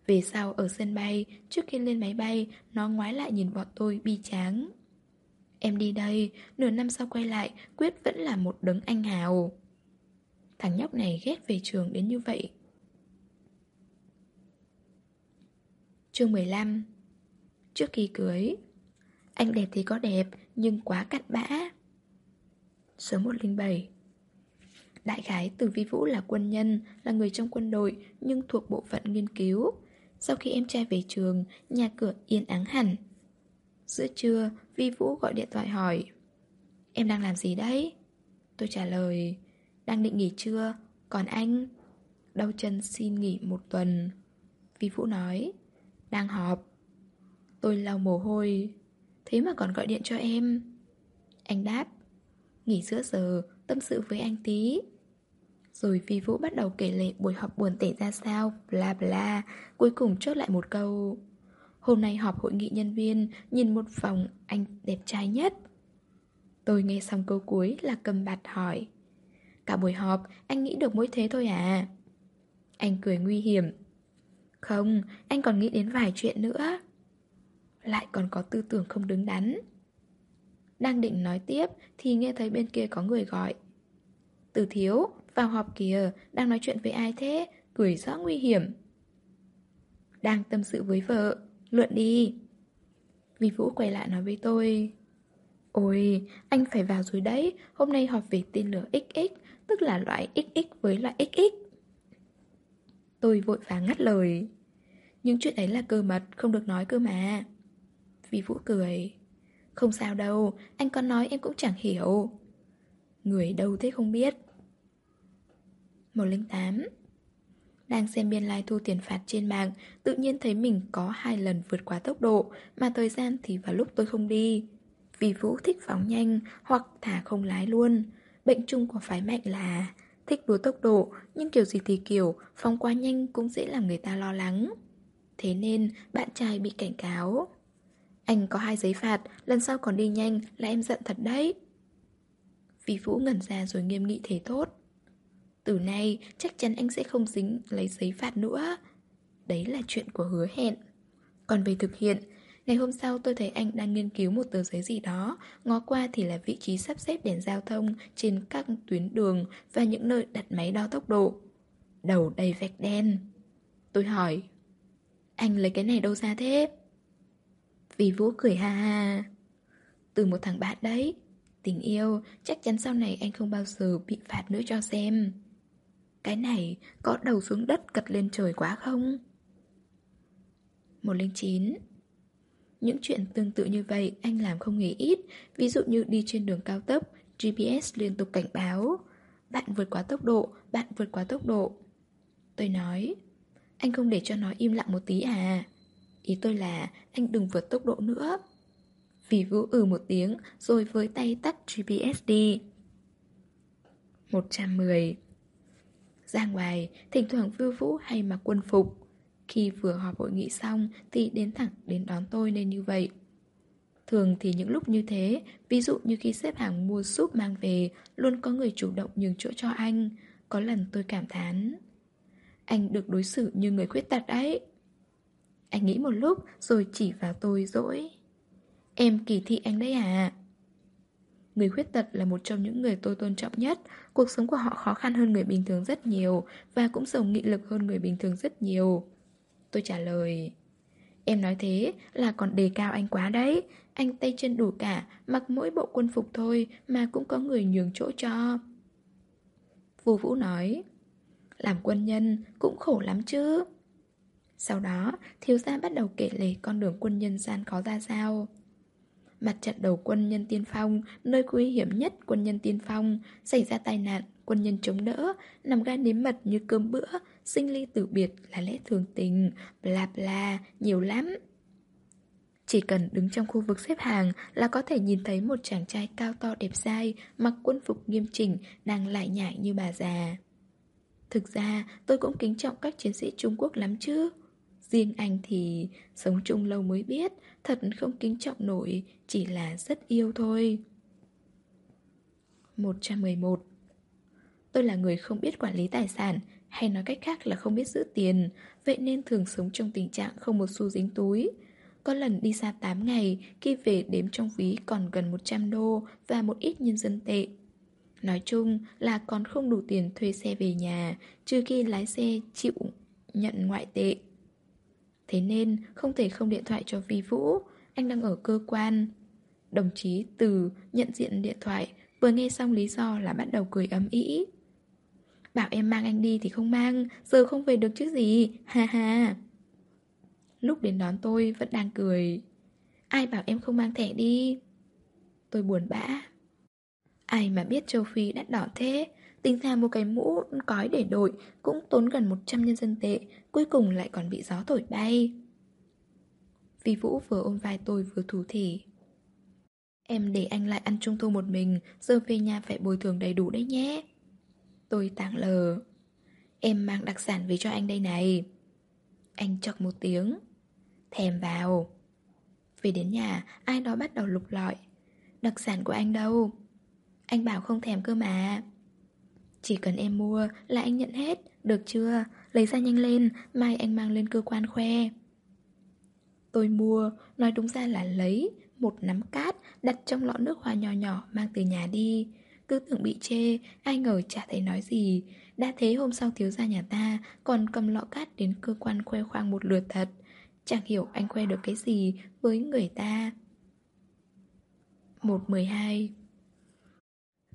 Về sau ở sân bay, trước khi lên máy bay, nó ngoái lại nhìn bọn tôi bi tráng. Em đi đây, nửa năm sau quay lại, Quyết vẫn là một đấng anh hào. Thằng nhóc này ghét về trường đến như vậy. Chương 15 Trước khi cưới anh đẹp thì có đẹp, nhưng quá cặn bã. Số 107 Đại khái Từ Vi Vũ là quân nhân, là người trong quân đội, nhưng thuộc bộ phận nghiên cứu. Sau khi em trai về trường, nhà cửa yên ắng hẳn. Giữa trưa, Vi Vũ gọi điện thoại hỏi Em đang làm gì đấy? Tôi trả lời Đang định nghỉ trưa, còn anh? Đau chân xin nghỉ một tuần Vi Vũ nói Đang họp Tôi lau mồ hôi Thế mà còn gọi điện cho em. Anh đáp Nghỉ giữa giờ, tâm sự với anh tí. Rồi Vi Vũ bắt đầu kể lệ buổi họp buồn tẻ ra sao Bla bla Cuối cùng chốt lại một câu. Hôm nay họp hội nghị nhân viên Nhìn một vòng anh đẹp trai nhất. Tôi nghe xong câu cuối là cầm bạt hỏi Cả buổi họp anh nghĩ được mỗi thế thôi à? Anh cười nguy hiểm Không, anh còn nghĩ đến vài chuyện nữa lại còn có tư tưởng không đứng đắn. Đang định nói tiếp thì nghe thấy bên kia có người gọi. Từ thiếu, vào họp kìa, đang nói chuyện với ai thế, cười rõ nguy hiểm. Đang tâm sự với vợ, luận đi. Vì Vũ quay lại nói với tôi. Ôi, anh phải vào rồi đấy, hôm nay họp về tên lửa XX, tức là loại XX với loại XX. Tôi vội vàng ngắt lời. Những chuyện ấy là cơ mật, không được nói cơ mà. Vi Vũ cười. Không sao đâu, anh có nói em cũng chẳng hiểu. Người đâu thế không biết. 108 Đang xem biên lai like thu tiền phạt trên mạng Tự nhiên thấy mình có hai lần vượt quá tốc độ Mà thời gian thì vào lúc tôi không đi. Vì Vũ thích phóng nhanh Hoặc thả không lái luôn. Bệnh chung của phái mạnh là Thích đua tốc độ Nhưng kiểu gì thì kiểu Phóng quá nhanh cũng dễ làm người ta lo lắng. Thế nên bạn trai bị cảnh cáo anh có hai giấy phạt, lần sau còn đi nhanh là em giận thật đấy. Vì Vũ ngẩn ra rồi nghiêm nghị thế tốt. Từ nay chắc chắn anh sẽ không dính lấy giấy phạt nữa. Đấy là chuyện của hứa hẹn. Còn về thực hiện, ngày hôm sau tôi thấy anh đang nghiên cứu một tờ giấy gì đó, ngó qua thì là vị trí sắp xếp đèn giao thông trên các tuyến đường và những nơi đặt máy đo tốc độ. đầu đầy vạch đen. Tôi hỏi, anh lấy cái này đâu ra thế? Vì Vũ cười ha ha. Từ một thằng bạn đấy, tình yêu, chắc chắn sau này anh không bao giờ bị phạt nữa cho xem. Cái này có đầu xuống đất cật lên trời quá không? 109 Những chuyện tương tự như vậy anh làm không hề ít Ví dụ như đi trên đường cao tốc GPS liên tục cảnh báo Bạn vượt quá tốc độ, bạn vượt quá tốc độ Tôi nói Anh không để cho nó im lặng một tí à Ý tôi là anh đừng vượt tốc độ nữa. Vì vũ ừ một tiếng Rồi với tay tắt GPS đi. 110 Ra ngoài, thỉnh thoảng vưu vũ hay mặc quân phục. Khi vừa họp hội nghị xong Thì đến thẳng đến đón tôi nên như vậy. Thường thì những lúc như thế Ví dụ như khi xếp hàng mua súp mang về Luôn có người chủ động nhường chỗ cho anh. Có lần tôi cảm thán Anh được đối xử như người khuyết tật đấy. Anh nghĩ một lúc rồi chỉ vào tôi dỗi. Em kỳ thị anh đấy à? Người khuyết tật là một trong những người tôi tôn trọng nhất. Cuộc sống của họ khó khăn hơn người bình thường rất nhiều Và cũng giàu nghị lực hơn người bình thường rất nhiều. Tôi trả lời, Em nói thế là còn đề cao anh quá đấy. Anh tay chân đủ cả, Mặc mỗi bộ quân phục thôi Mà cũng có người nhường chỗ cho. Vô Vũ nói, Làm quân nhân cũng khổ lắm chứ. Sau đó thiếu gia bắt đầu kể lể con đường quân nhân gian khó ra sao Mặt trận đầu quân nhân tiên phong Nơi nguy hiểm nhất quân nhân tiên phong Xảy ra tai nạn Quân nhân chống đỡ Nằm gan nếm mật như cơm bữa Sinh ly tử biệt là lẽ thường tình Bla bla Nhiều lắm chỉ cần đứng trong khu vực xếp hàng là có thể nhìn thấy một chàng trai cao to đẹp dai, mặc quân phục nghiêm chỉnh, đang lại nhại như bà già. Thực ra, tôi cũng kính trọng các chiến sĩ Trung Quốc lắm chứ. Riêng anh thì sống chung lâu mới biết, thật không kính trọng nổi, chỉ là rất yêu thôi. 111 Tôi là người không biết quản lý tài sản, hay nói cách khác là không biết giữ tiền, vậy nên thường sống trong tình trạng không một xu dính túi. Có lần đi xa 8 ngày, khi về đếm trong ví còn gần 100 đô và một ít nhân dân tệ. Nói chung là còn không đủ tiền thuê xe về nhà, trừ khi lái xe chịu nhận ngoại tệ. Thế nên không thể không điện thoại cho Vi Vũ, anh đang ở cơ quan. Đồng chí Từ nhận diện điện thoại, vừa nghe xong lý do là bắt đầu cười ấm ý. Bảo em mang anh đi thì không mang, giờ không về được chứ gì, ha ha. Lúc đến đón tôi vẫn đang cười Ai bảo em không mang thẻ đi Tôi buồn bã Ai mà biết châu Phi đắt đỏ thế Tính ra một cái mũ cói để đội Cũng tốn gần 100 nhân dân tệ, Cuối cùng lại còn bị gió thổi bay. Vì Vũ vừa ôm vai tôi vừa thủ thỉ. Em để anh lại ăn trung thu một mình, Giờ về nhà phải bồi thường đầy đủ đấy nhé. Tôi tảng lờ. Em mang đặc sản về cho anh đây này. Anh chọc một tiếng. Thèm vào. Về đến nhà, Ai đó bắt đầu lục lọi. Đặc sản của anh đâu? Anh bảo không thèm cơ mà. Chỉ cần em mua là anh nhận hết, Được chưa? Lấy ra nhanh lên, Mai anh mang lên cơ quan khoe. Tôi mua, Nói đúng ra là lấy, Một nắm cát Đặt trong lọ nước hoa nhỏ nhỏ Mang từ nhà đi. Cứ tưởng bị chê, Ai ngờ chả thấy nói gì. Đã thế hôm sau thiếu gia nhà ta, Còn cầm lọ cát đến cơ quan khoe khoang một lượt thật. Chẳng hiểu anh khoe được cái gì với người ta. 1.12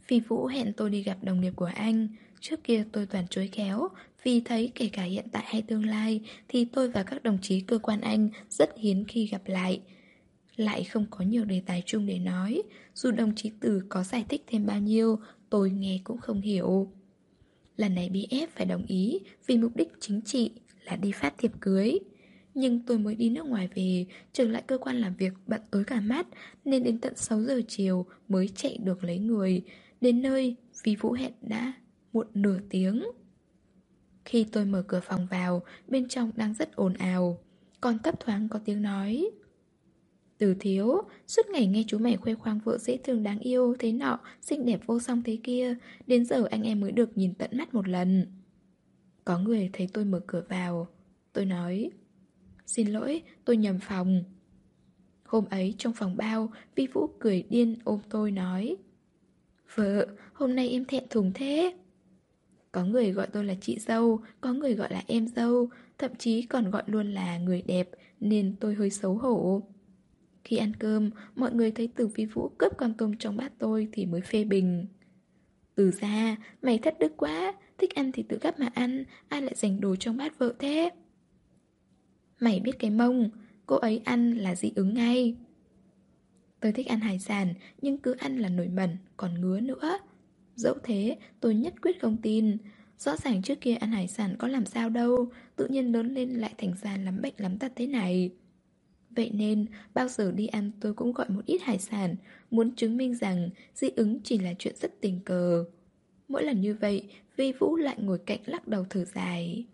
Phi Vũ hẹn tôi đi gặp đồng nghiệp của anh. Trước kia tôi toàn chối khéo, Vì thấy kể cả hiện tại hay tương lai Thì tôi và các đồng chí cơ quan anh Rất hiến khi gặp lại. Lại không có nhiều đề tài chung để nói, Dù đồng chí Tử có giải thích thêm bao nhiêu, Tôi nghe cũng không hiểu. Lần này bị ép phải đồng ý Vì mục đích chính trị là đi phát thiệp cưới. Nhưng tôi mới đi nước ngoài về Trở lại cơ quan làm việc bận tối cả mắt, Nên đến tận 6 giờ chiều Mới chạy được lấy người. Đến nơi vì Vũ hẹn đã muộn nửa tiếng. Khi tôi mở cửa phòng vào Bên trong đang rất ồn ào. Còn thấp thoáng có tiếng nói. Từ thiếu Suốt ngày nghe chú mày khoe khoang vợ dễ thương đáng yêu Thế nọ, xinh đẹp vô song thế kia Đến giờ anh em mới được nhìn tận mắt một lần. Có người thấy tôi mở cửa vào. Tôi nói Xin lỗi, tôi nhầm phòng. Hôm ấy trong phòng bao Vi Vũ cười điên ôm tôi nói Vợ, hôm nay em thẹn thùng thế Có người gọi tôi là chị dâu, có người gọi là em dâu, thậm chí còn gọi luôn là người đẹp, nên tôi hơi xấu hổ. Khi ăn cơm, mọi người thấy Từ Vi Vũ cướp con tôm trong bát tôi thì mới phê bình. Từ ra, mày thất đức quá, thích ăn thì tự gấp mà ăn, ai lại dành đồ trong bát vợ thế? Mày biết cái mông, cô ấy ăn là dị ứng ngay. Tôi thích ăn hải sản, nhưng cứ ăn là nổi mẩn, còn ngứa nữa. Dẫu thế, tôi nhất quyết không tin. Rõ ràng trước kia ăn hải sản có làm sao đâu, tự nhiên lớn lên lại thành ra lắm bệnh lắm tật thế này. Vậy nên, bao giờ đi ăn tôi cũng gọi một ít hải sản, muốn chứng minh rằng dị ứng chỉ là chuyện rất tình cờ. Mỗi lần như vậy, Vi Vũ lại ngồi cạnh lắc đầu thở dài.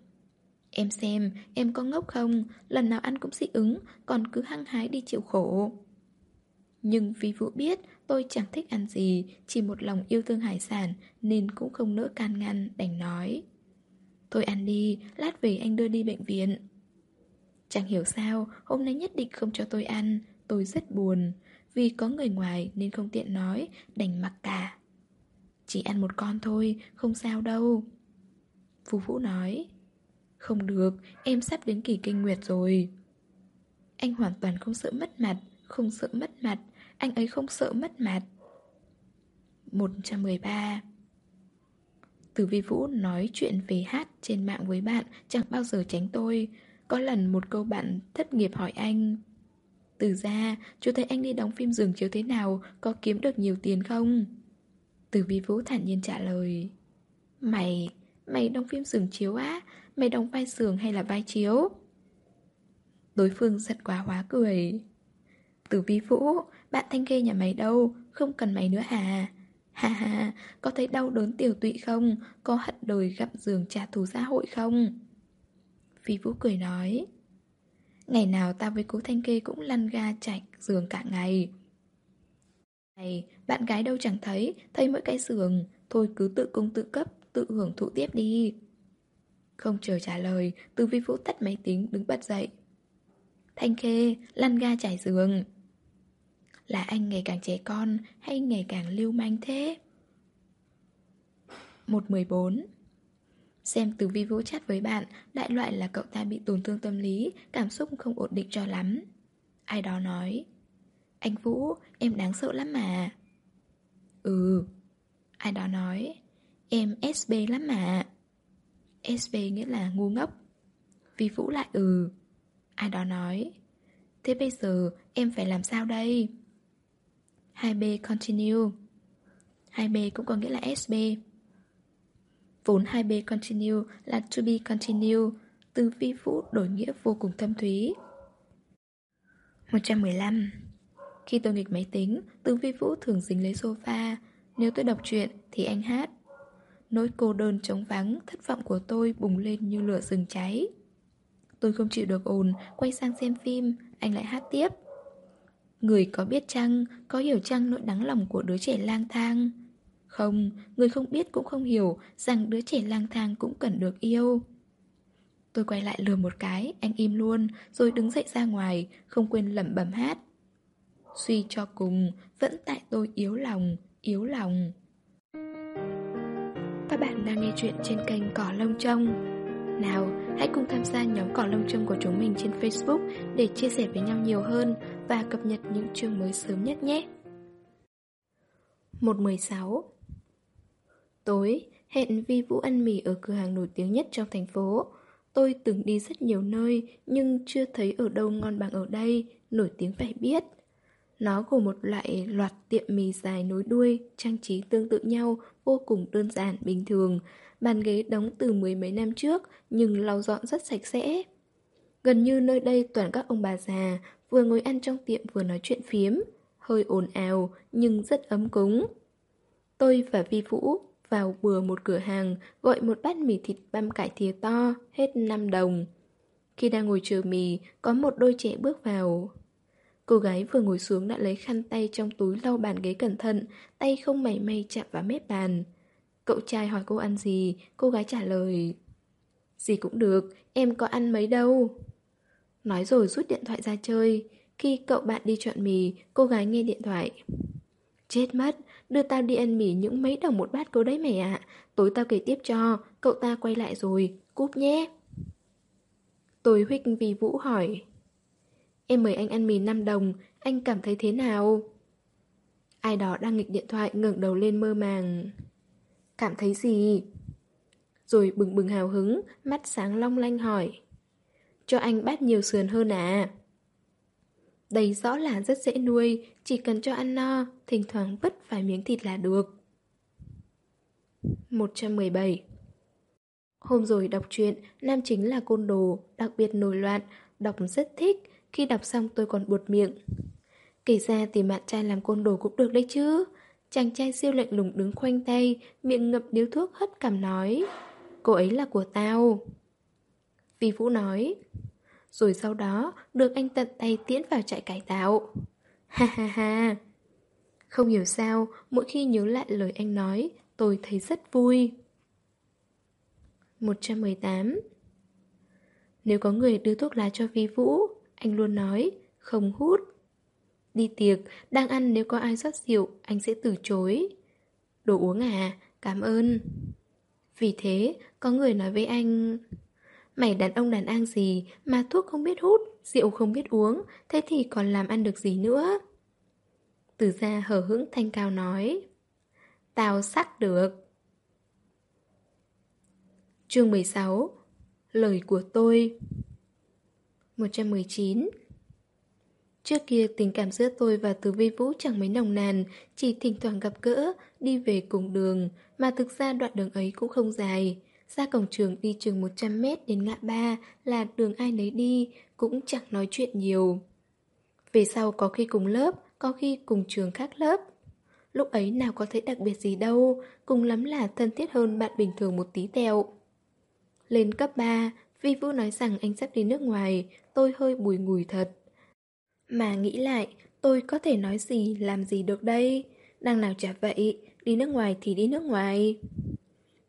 Em xem, em có ngốc không? Lần nào ăn cũng dị ứng, còn cứ hăng hái đi chịu khổ. Nhưng Phi Vũ biết tôi chẳng thích ăn gì, chỉ một lòng yêu thương hải sản nên cũng không nỡ can ngăn, đành nói. Thôi ăn đi, lát về anh đưa đi bệnh viện. Chẳng hiểu sao, hôm nay nhất định không cho tôi ăn, tôi rất buồn. Vì có người ngoài nên không tiện nói, đành mặc cả. Chỉ ăn một con thôi, không sao đâu. Phú Vũ nói. Không được, em sắp đến kỳ kinh nguyệt rồi. Anh hoàn toàn không sợ mất mặt, không sợ mất mặt, anh ấy không sợ mất mặt. 113 Từ vi Vũ nói chuyện về hát trên mạng với bạn chẳng bao giờ tránh tôi. Có lần một câu bạn thất nghiệp hỏi anh Từ ra, chú thấy anh đi đóng phim giường chiếu thế nào, có kiếm được nhiều tiền không? Từ vi Vũ thản nhiên trả lời Mày, mày đóng phim giường chiếu á? Mày đóng vai giường hay là vai chiếu? Đối phương giật quá hóa cười Từ vi Vũ, bạn thanh kê nhà mày đâu, không cần mày nữa à? hà hà có thấy đau đớn tiểu tụy không? Có hận đời gặp giường trả thù xã hội không? Phi Vũ cười nói Ngày nào tao với cố Thanh Kê cũng lăn ga chạch giường cả ngày. Này, bạn gái đâu chẳng thấy, thấy mỗi cái giường. Thôi cứ tự cung tự cấp, tự hưởng thụ tiếp đi. Không chờ trả lời, từ vi vũ tắt máy tính đứng bật dậy. Thanh Khê, lăn ga trải giường. Là anh ngày càng trẻ con hay ngày càng lưu manh thế? 114 Xem từ vi vũ chat với bạn, đại loại là cậu ta bị tổn thương tâm lý, cảm xúc không ổn định cho lắm. Ai đó nói, anh Vũ, em đáng sợ lắm mà. Ừ. Ai đó nói, em SB lắm mà. SB nghĩa là ngu ngốc. Vi Vũ lại ừ. Ai đó nói, thế bây giờ em phải làm sao đây? 2B continue. 2B cũng có nghĩa là SB. Vốn 2B continue là to be continue, từ vi vũ đổi nghĩa vô cùng thâm thúy. 115. Khi tôi nghịch máy tính, từ vi vũ thường dính lấy sofa. Nếu tôi đọc truyện thì anh hát. Nỗi cô đơn trống vắng, thất vọng của tôi bùng lên như lửa rừng cháy. Tôi không chịu được ồn, quay sang xem phim, anh lại hát tiếp. Người có biết chăng, có hiểu chăng nỗi đắng lòng của đứa trẻ lang thang không, người không biết cũng không hiểu rằng đứa trẻ lang thang cũng cần được yêu. Tôi quay lại lừa một cái, anh im luôn, rồi đứng dậy ra ngoài, không quên lẩm bẩm hát. Suy cho cùng, vẫn tại tôi yếu lòng, yếu lòng. Các bạn đang nghe chuyện trên kênh Cỏ Lông Trông. Nào, hãy cùng tham gia nhóm Cỏ Lông Trông của chúng mình trên Facebook để chia sẻ với nhau nhiều hơn và cập nhật những chương mới sớm nhất nhé. 116 Tối, hẹn Vi Vũ ăn mì ở cửa hàng nổi tiếng nhất trong thành phố. Tôi từng đi rất nhiều nơi, nhưng chưa thấy ở đâu ngon bằng ở đây, nổi tiếng phải biết. Nó gồm một loại loạt tiệm mì dài nối đuôi, trang trí tương tự nhau, vô cùng đơn giản, bình thường. Bàn ghế đóng từ mười mấy năm trước, nhưng lau dọn rất sạch sẽ. Gần như nơi đây toàn các ông bà già, vừa ngồi ăn trong tiệm vừa nói chuyện phiếm. Hơi ồn ào, nhưng rất ấm cúng. Tôi và Vi Vũ vào bừa một cửa hàng, gọi một bát mì thịt băm cải thìa to, hết 5 đồng. Khi đang ngồi chờ mì, có một đôi trẻ bước vào. Cô gái vừa ngồi xuống đã lấy khăn tay trong túi lau bàn ghế cẩn thận, tay không mảy may chạm vào mép bàn. Cậu trai hỏi cô ăn gì, cô gái trả lời. Gì cũng được, em có ăn mấy đâu. Nói rồi rút điện thoại ra chơi. Khi cậu bạn đi chọn mì, cô gái nghe điện thoại. Chết mất, đưa tao đi ăn mì những mấy đồng một bát cô đấy mày ạ. Tối tao kể tiếp cho, cậu ta quay lại rồi, cúp nhé. Tôi huyết vì Vũ hỏi. Em mời anh ăn mì 5 đồng, anh cảm thấy thế nào? Ai đó đang nghịch điện thoại ngẩng đầu lên mơ màng. Cảm thấy gì? Rồi bừng bừng hào hứng, mắt sáng long lanh hỏi. Cho anh bát nhiều sườn hơn à? Đây rõ là rất dễ nuôi, chỉ cần cho ăn no, thỉnh thoảng bứt vài miếng thịt là được. 117 Hôm rồi đọc truyện, nam chính là côn đồ, đặc biệt nổi loạn, đọc rất thích, khi đọc xong tôi còn buột miệng. Kể ra tìm bạn trai làm côn đồ cũng được đấy chứ. Chàng trai siêu lạnh lùng đứng khoanh tay, miệng ngập điếu thuốc hất cằm nói. Cô ấy là của tao. Vi Vũ nói. Rồi sau đó được anh tận tay tiễn vào trại cải tạo. Ha ha ha. Không hiểu sao, mỗi khi nhớ lại lời anh nói, tôi thấy rất vui. 118 Nếu có người đưa thuốc lá cho Vi Vũ, anh luôn nói, không hút. Đi tiệc, đang ăn nếu có ai rót rượu, anh sẽ từ chối. Đồ uống à, cảm ơn. Vì thế, có người nói với anh... Mày đàn ông đàn an gì mà thuốc không biết hút, rượu không biết uống, thế thì còn làm ăn được gì nữa? Từ ra hờ hững thanh cao nói. Tao sắc được. Chương 16 Lời của tôi 119 Trước kia tình cảm giữa tôi và Từ Vi Vũ chẳng mấy nồng nàn, chỉ thỉnh thoảng gặp gỡ, đi về cùng đường, mà thực ra đoạn đường ấy cũng không dài. Ra cổng trường đi chừng 100 mét đến ngã ba là đường ai nấy đi, cũng chẳng nói chuyện nhiều. Về sau có khi cùng lớp, có khi cùng trường khác lớp. Lúc ấy nào có thấy đặc biệt gì đâu, cùng lắm là thân thiết hơn bạn bình thường một tí tẹo. Lên cấp 3, Vi Vũ nói rằng anh sắp đi nước ngoài, tôi hơi bùi ngùi thật. Mà nghĩ lại, tôi có thể nói gì, làm gì được đây? đang nào chả vậy, đi nước ngoài thì đi nước ngoài.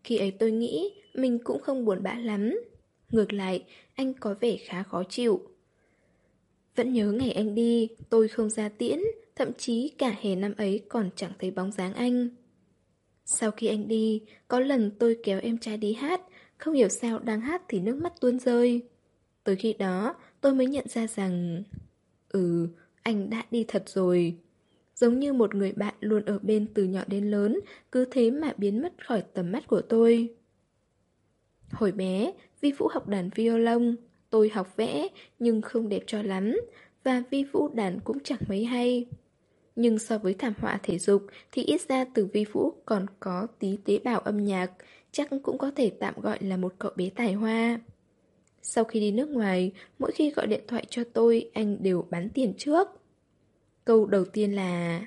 Khi ấy tôi nghĩ mình cũng không buồn bã lắm. Ngược lại, anh có vẻ khá khó chịu. Vẫn nhớ ngày anh đi, tôi không ra tiễn, thậm chí cả hè năm ấy còn chẳng thấy bóng dáng anh. Sau khi anh đi, có lần tôi kéo em trai đi hát, không hiểu sao đang hát thì nước mắt tuôn rơi. Tới khi đó, tôi mới nhận ra rằng... Ừ, anh đã đi thật rồi. Giống như một người bạn luôn ở bên từ nhỏ đến lớn, cứ thế mà biến mất khỏi tầm mắt của tôi. Hồi bé, Vi Vũ học đàn violon, tôi học vẽ nhưng không đẹp cho lắm, và Vi Vũ đàn cũng chẳng mấy hay. Nhưng so với thảm họa thể dục thì ít ra từ Vi Vũ còn có tí tế bào âm nhạc, chắc cũng có thể tạm gọi là một cậu bé tài hoa. Sau khi đi nước ngoài, mỗi khi gọi điện thoại cho tôi, anh đều bán tiền trước. Câu đầu tiên là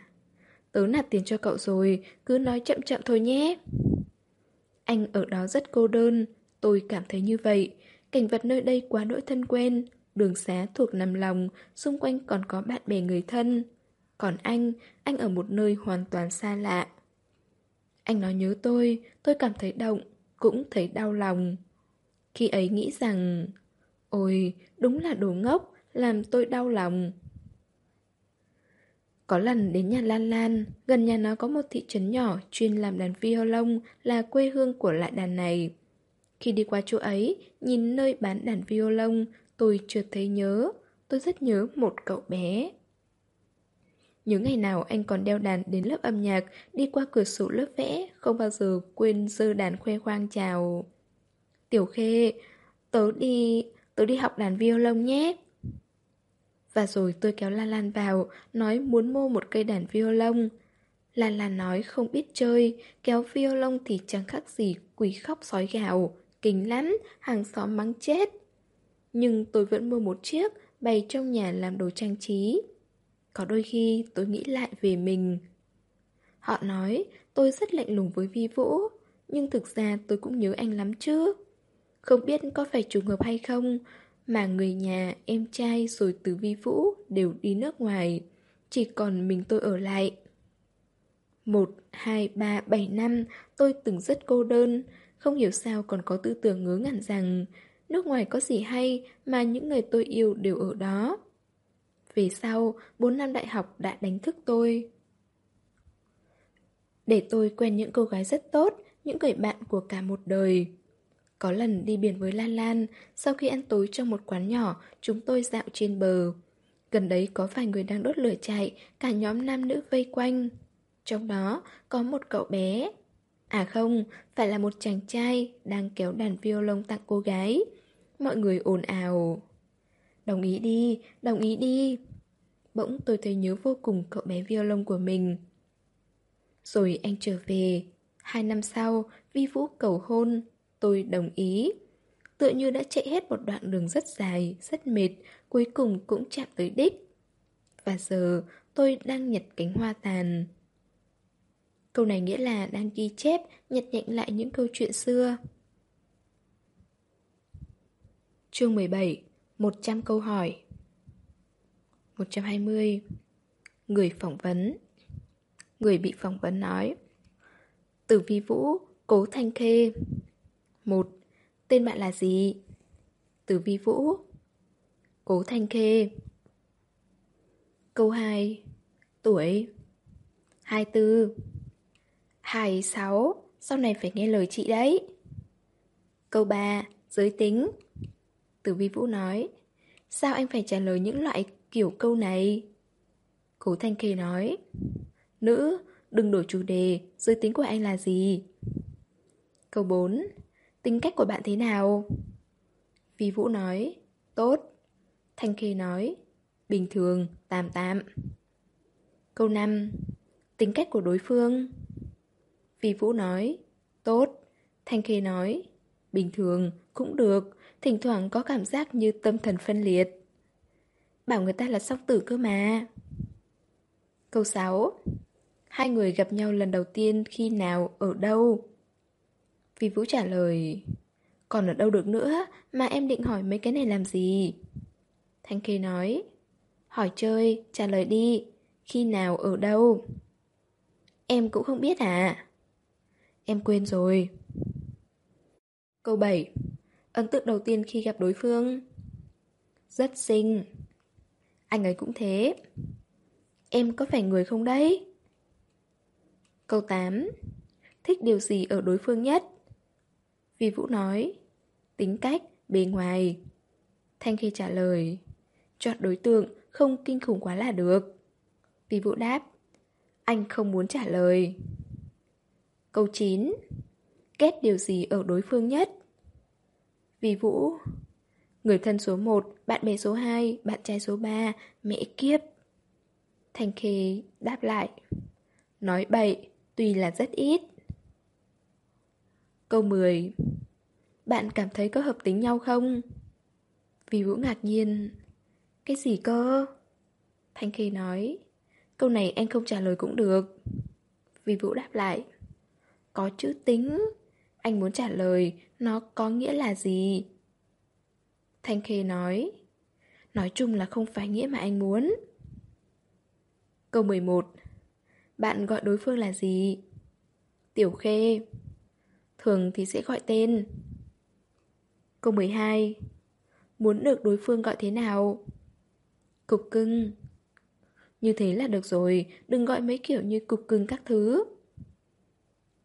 Tớ nạp tiền cho cậu rồi, cứ nói chậm chậm thôi nhé. Anh ở đó rất cô đơn, tôi cảm thấy như vậy. Cảnh vật nơi đây quá đỗi thân quen, đường xá thuộc nằm lòng, xung quanh còn có bạn bè người thân. Còn anh, anh ở một nơi hoàn toàn xa lạ. Anh nói nhớ tôi, tôi cảm thấy động, cũng thấy đau lòng. Khi ấy nghĩ rằng, ôi, đúng là đồ ngốc, làm tôi đau lòng. Có lần đến nhà Lan Lan, gần nhà nó có một thị trấn nhỏ chuyên làm đàn violon là quê hương của lại đàn này. Khi đi qua chỗ ấy, nhìn nơi bán đàn violon, tôi chợt thấy nhớ, tôi rất nhớ một cậu bé. Nhớ ngày nào anh còn đeo đàn đến lớp âm nhạc, đi qua cửa sổ lớp vẽ, không bao giờ quên dơ đàn khoe khoang chào. Tiểu Khê, tớ đi, tớ đi học đàn violon nhé. Và rồi tôi kéo Lan Lan vào, nói muốn mua một cây đàn violon. Lan Lan nói không biết chơi, kéo violon thì chẳng khác gì quỷ khóc sói gào, kính lắm, hàng xóm mắng chết. Nhưng tôi vẫn mua một chiếc, bày trong nhà làm đồ trang trí. Có đôi khi tôi nghĩ lại về mình. Họ nói tôi rất lạnh lùng với Vi Vũ, nhưng thực ra tôi cũng nhớ anh lắm chứ. Không biết có phải trùng hợp hay không, mà người nhà, em trai rồi từ vi vũ đều đi nước ngoài. Chỉ còn mình tôi ở lại. Một, hai, ba, bảy năm, tôi từng rất cô đơn. Không hiểu sao còn có tư tưởng ngớ ngẩn rằng nước ngoài có gì hay mà những người tôi yêu đều ở đó. Về sau, bốn năm đại học đã đánh thức tôi. Để tôi quen những cô gái rất tốt, những người bạn của cả một đời. Có lần đi biển với Lan Lan, sau khi ăn tối trong một quán nhỏ, chúng tôi dạo trên bờ. Gần đấy có vài người đang đốt lửa chạy, cả nhóm nam nữ vây quanh. Trong đó có một cậu bé. À không, phải là một chàng trai đang kéo đàn violon tặng cô gái. Mọi người ồn ào. Đồng ý đi, đồng ý đi. Bỗng tôi thấy nhớ vô cùng cậu bé violon của mình. Rồi anh trở về. Hai năm sau, Vi Vũ cầu hôn. Tôi đồng ý. Tựa như đã chạy hết một đoạn đường rất dài, rất mệt, cuối cùng cũng chạm tới đích. Và giờ, tôi đang nhặt cánh hoa tàn. Câu này nghĩa là đang ghi chép, nhặt nhạnh lại những câu chuyện xưa. Chương 17 100 câu hỏi 120 Người phỏng vấn Người bị phỏng vấn nói Tử vi vũ, cố thanh khê 1. Tên bạn là gì? Tử vi vũ Cố thanh khê Câu 2 Tuổi 24 26 Sau này phải nghe lời chị đấy Câu 3 Giới tính Tử vi vũ nói Sao anh phải trả lời những loại kiểu câu này? Cố Thanh Khê nói Nữ, đừng đổi chủ đề, giới tính của anh là gì? Câu 4 Tính cách của bạn thế nào? Vi Vũ nói Tốt. Thanh Khê nói Bình thường, tạm tạm. Câu 5 Tính cách của đối phương. Vi Vũ nói Tốt. Thanh Khê nói Bình thường, cũng được Thỉnh thoảng có cảm giác như tâm thần phân liệt. Bảo người ta là song tử cơ mà. Câu 6 Hai người gặp nhau lần đầu tiên khi nào, ở đâu? Vì Vũ trả lời Còn ở đâu được nữa mà em định hỏi mấy cái này làm gì? Thanh Khê nói Hỏi chơi, trả lời đi Khi nào, ở đâu? Em cũng không biết à? Em quên rồi Câu 7 Ấn tượng đầu tiên khi gặp đối phương Rất xinh Anh ấy cũng thế Em có phải người không đấy? Câu 8 Thích điều gì ở đối phương nhất? Vi Vũ nói Tính cách, bề ngoài. Thanh Khi trả lời Chọn đối tượng không kinh khủng quá là được. Vi Vũ đáp Anh không muốn trả lời. Câu 9 Ghét điều gì ở đối phương nhất? Vi Vũ Người thân số 1, bạn bè số 2, bạn trai số 3, mẹ kiếp. Thanh Khê đáp lại Nói bậy, tuy là rất ít. Câu 10 Bạn cảm thấy có hợp tính nhau không? vì Vũ ngạc nhiên. Cái gì cơ? Thanh Khê nói. Câu này anh không trả lời cũng được. Vì Vũ đáp lại. Có chữ tính. Anh muốn trả lời, Nó có nghĩa là gì? Thanh Khê nói. Nói chung là không phải nghĩa mà anh muốn. Câu 11 Bạn gọi đối phương là gì? Tiểu Khê. Thường thì sẽ gọi tên. Câu 12 Muốn được đối phương gọi thế nào? Cục cưng. Như thế là được rồi, đừng gọi mấy kiểu như cục cưng các thứ.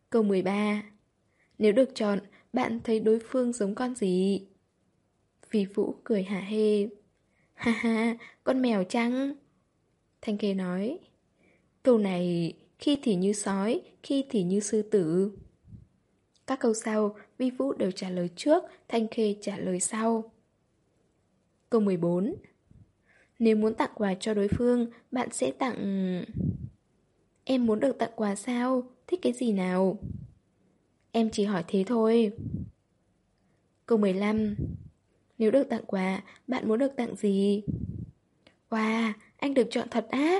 Câu 13 Nếu được chọn, bạn thấy đối phương giống con gì? phi Vũ cười hả hê. Ha ha, con mèo chăng? Thanh Kê nói. Câu này khi thì như sói, khi thì như sư tử. Các câu sau, Vi Vũ đều trả lời trước, Thanh Khê trả lời sau. Câu 14 Nếu muốn tặng quà cho đối phương, bạn sẽ tặng... Em muốn được tặng quà sao? Thích cái gì nào? Em chỉ hỏi thế thôi. Câu 15 Nếu được tặng quà, bạn muốn được tặng gì? Wow, anh được chọn thật á.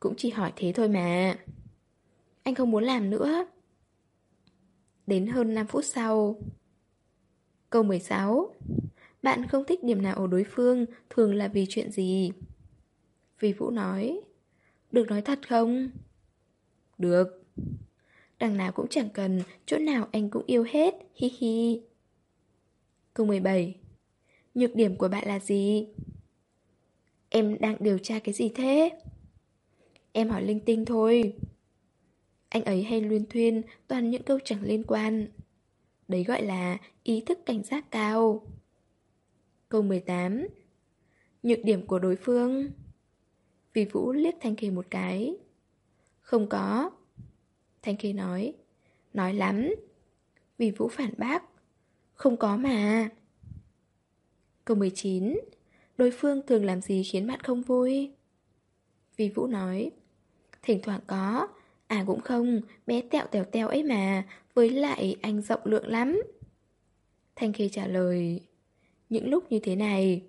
Cũng chỉ hỏi thế thôi mà. Anh không muốn làm nữa. Đến hơn 5 phút sau. Câu 16 Bạn không thích điểm nào ở đối phương Thường là vì chuyện gì? Vì Vũ nói, Được nói thật không? Được. Đằng nào cũng chẳng cần, Chỗ nào anh cũng yêu hết, Hi hi. Câu 17 Nhược điểm của bạn là gì? Em đang điều tra cái gì thế? Em hỏi linh tinh thôi. Anh ấy hay luyên thuyên toàn những câu chẳng liên quan. Đấy gọi là ý thức cảnh giác cao. Câu 18 Nhược điểm của đối phương. Vì Vũ liếc Thanh Kỳ một cái. Không có. Thanh Kỳ nói Nói lắm. Vì Vũ phản bác. Không có mà. Câu 19 Đối phương thường làm gì khiến bạn không vui? Vì Vũ nói, Thỉnh thoảng có À cũng không, bé tẹo tèo teo ấy mà Với lại anh rộng lượng lắm. Thanh Khê trả lời Những lúc như thế này.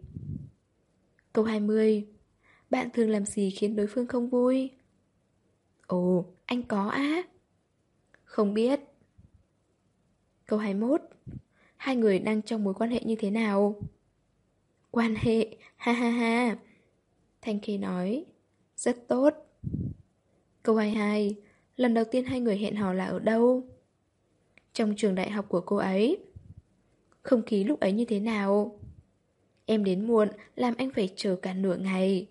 Câu 20 Bạn thường làm gì khiến đối phương không vui? Ồ, anh có á. Không biết. Câu 21 Hai người đang trong mối quan hệ như thế nào? Quan hệ, ha ha ha. Thanh Khê nói Rất tốt. Câu 22 Lần đầu tiên hai người hẹn hò là ở đâu? Trong trường đại học của cô ấy Không khí lúc ấy như thế nào? Em đến muộn Làm anh phải chờ cả nửa ngày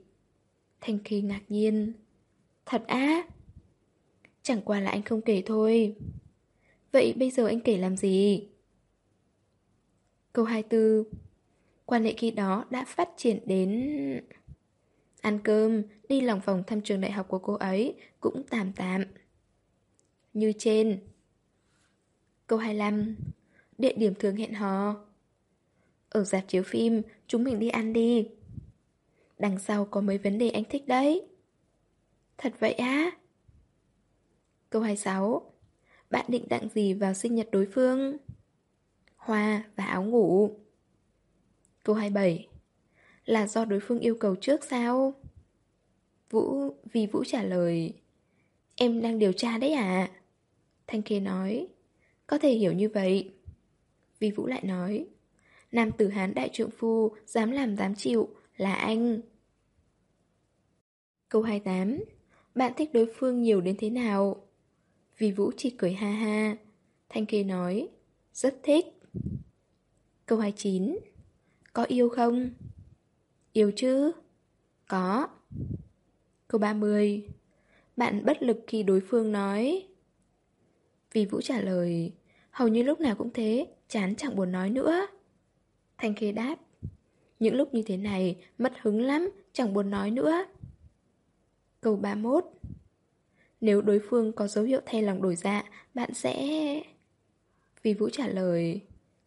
Thanh Kỳ ngạc nhiên Thật á Chẳng qua là anh không kể thôi Vậy bây giờ anh kể làm gì? Câu 24 Quan hệ khi đó đã phát triển đến... Ăn cơm, đi lòng vòng thăm trường đại học của cô ấy cũng tạm tạm. Như trên. Câu 25. Địa điểm thường hẹn hò. Ở dạp chiếu phim, chúng mình đi ăn đi. Đằng sau có mấy vấn đề anh thích đấy. Thật vậy á? Câu 26. Bạn định tặng gì vào sinh nhật đối phương? Hoa và áo ngủ. Câu 27. Là do đối phương yêu cầu trước sao? Vũ, vì Vũ trả lời Em đang điều tra đấy à? Thanh Khê nói Có thể hiểu như vậy Vi Vũ lại nói, Nam tử Hán đại trượng phu Dám làm dám chịu Là anh Câu 28 Bạn thích đối phương nhiều đến thế nào? Vi Vũ chỉ cười ha ha, Thanh Khê nói, Rất thích Câu 29 Có yêu không? Yêu chứ? Có Câu 30 Bạn bất lực khi đối phương nói vì Vũ trả lời Hầu như lúc nào cũng thế Chán chẳng buồn nói nữa. Thanh Khê đáp Những lúc như thế này Mất hứng lắm Chẳng buồn nói nữa. Câu 31 Nếu đối phương có dấu hiệu thay lòng đổi dạ Bạn sẽ... Vì Vũ trả lời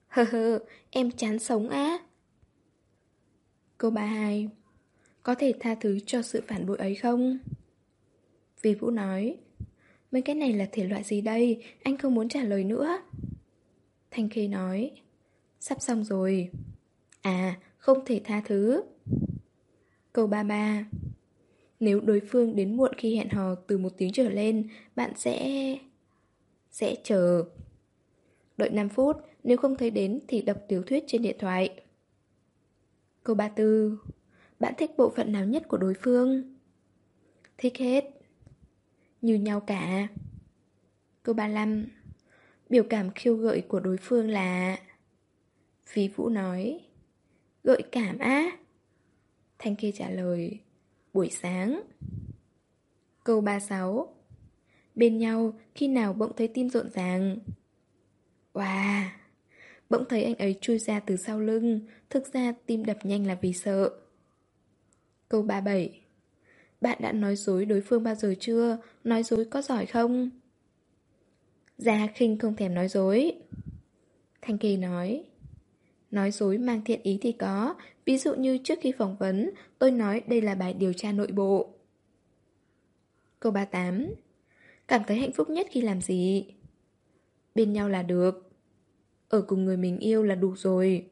Hơ hơ, em chán sống á. Câu 32 Có thể tha thứ cho sự phản bội ấy không? Vì Vũ nói Mấy cái này là thể loại gì đây? Anh không muốn trả lời nữa. Thanh Khê nói. Sắp xong rồi. À, không thể tha thứ. Câu 33 Nếu đối phương đến muộn khi hẹn hò từ một tiếng trở lên, bạn sẽ... sẽ chờ. Đợi 5 phút, nếu không thấy đến thì đọc tiểu thuyết trên điện thoại. Câu 34 Bạn thích bộ phận nào nhất của đối phương? Thích hết như nhau cả. Câu 35 Biểu cảm khiêu gợi của đối phương là Phí Vũ nói, Gợi cảm á. Thanh kia trả lời, Buổi sáng. Câu 36 Bên nhau khi nào bỗng thấy tim rộn ràng? Wow, Bỗng thấy anh ấy chui ra từ sau lưng, Thực ra tim đập nhanh là vì sợ. Câu 37 bạn đã nói dối đối phương bao giờ chưa? Nói dối có giỏi không? Gia khinh không thèm nói dối. Thanh Kỳ nói. Nói dối mang thiện ý thì có, ví dụ như trước khi phỏng vấn, tôi nói đây là bài điều tra nội bộ. Câu 38 Cảm thấy hạnh phúc nhất khi làm gì? Bên nhau là được. Ở cùng người mình yêu là đủ rồi.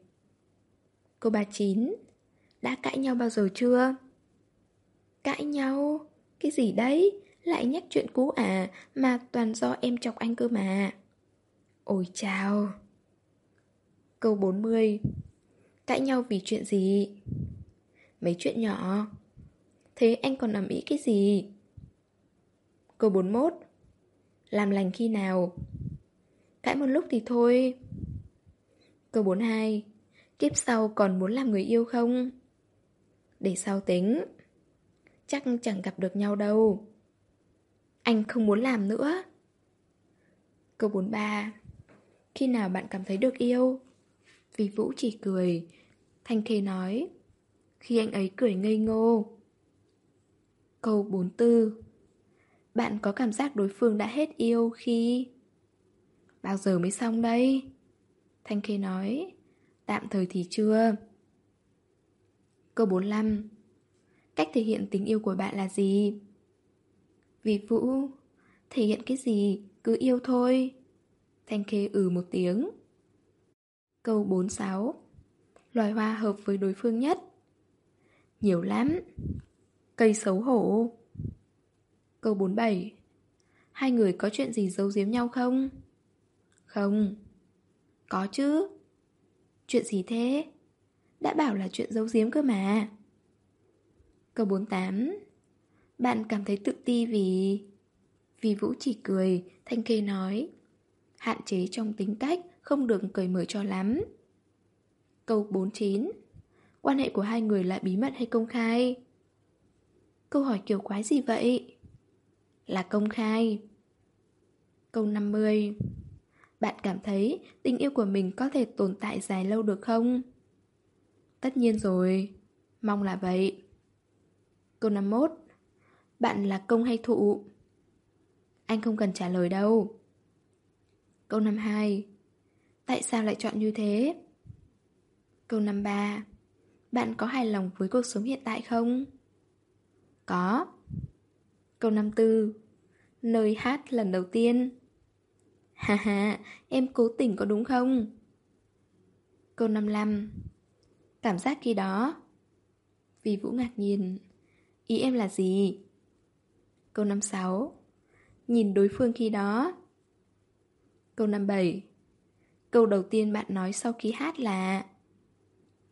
Câu 39 Đã cãi nhau bao giờ chưa? Cãi nhau? Cái gì đấy? Lại nhắc chuyện cũ à, mà toàn do em chọc anh cơ mà. Ôi chào. Câu 40 Cãi nhau vì chuyện gì? Mấy chuyện nhỏ. Thế anh còn ẩm ý cái gì? Câu 41 Làm lành khi nào? Cãi một lúc thì thôi. Câu 42 Kiếp sau còn muốn làm người yêu không? Để sau tính chắc chẳng gặp được nhau đâu. Anh không muốn làm nữa. Câu 43 Khi nào bạn cảm thấy được yêu? Vì Vũ chỉ cười Thanh Khê nói, Khi anh ấy cười ngây ngô Câu 44 Bạn có cảm giác đối phương đã hết yêu khi... Bao giờ mới xong đây? Thanh Khê nói, Tạm thời thì chưa Câu 45 Cách thể hiện tình yêu của bạn là gì? Vì Vũ, Thể hiện cái gì? Cứ yêu thôi. Thanh Khê ừ một tiếng. Câu 46 Loài hoa hợp với đối phương nhất. Nhiều lắm. Cây xấu hổ. Câu 47 Hai người có chuyện gì giấu giếm nhau không? Không. Có chứ. Chuyện gì thế? Đã bảo là chuyện giấu giếm cơ mà. Câu 48 Bạn cảm thấy tự ti vì... Vì Vũ chỉ cười, Thanh Kê nói. Hạn chế trong tính cách, không được cởi mở cho lắm. Câu 49 Quan hệ của hai người là bí mật hay công khai? Câu hỏi kiểu quái gì vậy? Là công khai. Câu 50 Bạn cảm thấy tình yêu của mình có thể tồn tại dài lâu được không? Tất nhiên rồi Mong là vậy. Câu 51 Bạn là công hay thụ? Anh không cần trả lời đâu. Câu 52 Tại sao lại chọn như thế? Câu 53 Bạn có hài lòng với cuộc sống hiện tại không? Có. Câu 54 Nơi hát lần đầu tiên. Ha ha, em cố tình có đúng không? Câu 55 Cảm giác khi đó. Vì Vũ ngạc nhiên. Ý em là gì? Câu 56 Nhìn đối phương khi đó. Câu 57 Câu đầu tiên bạn nói sau khi hát là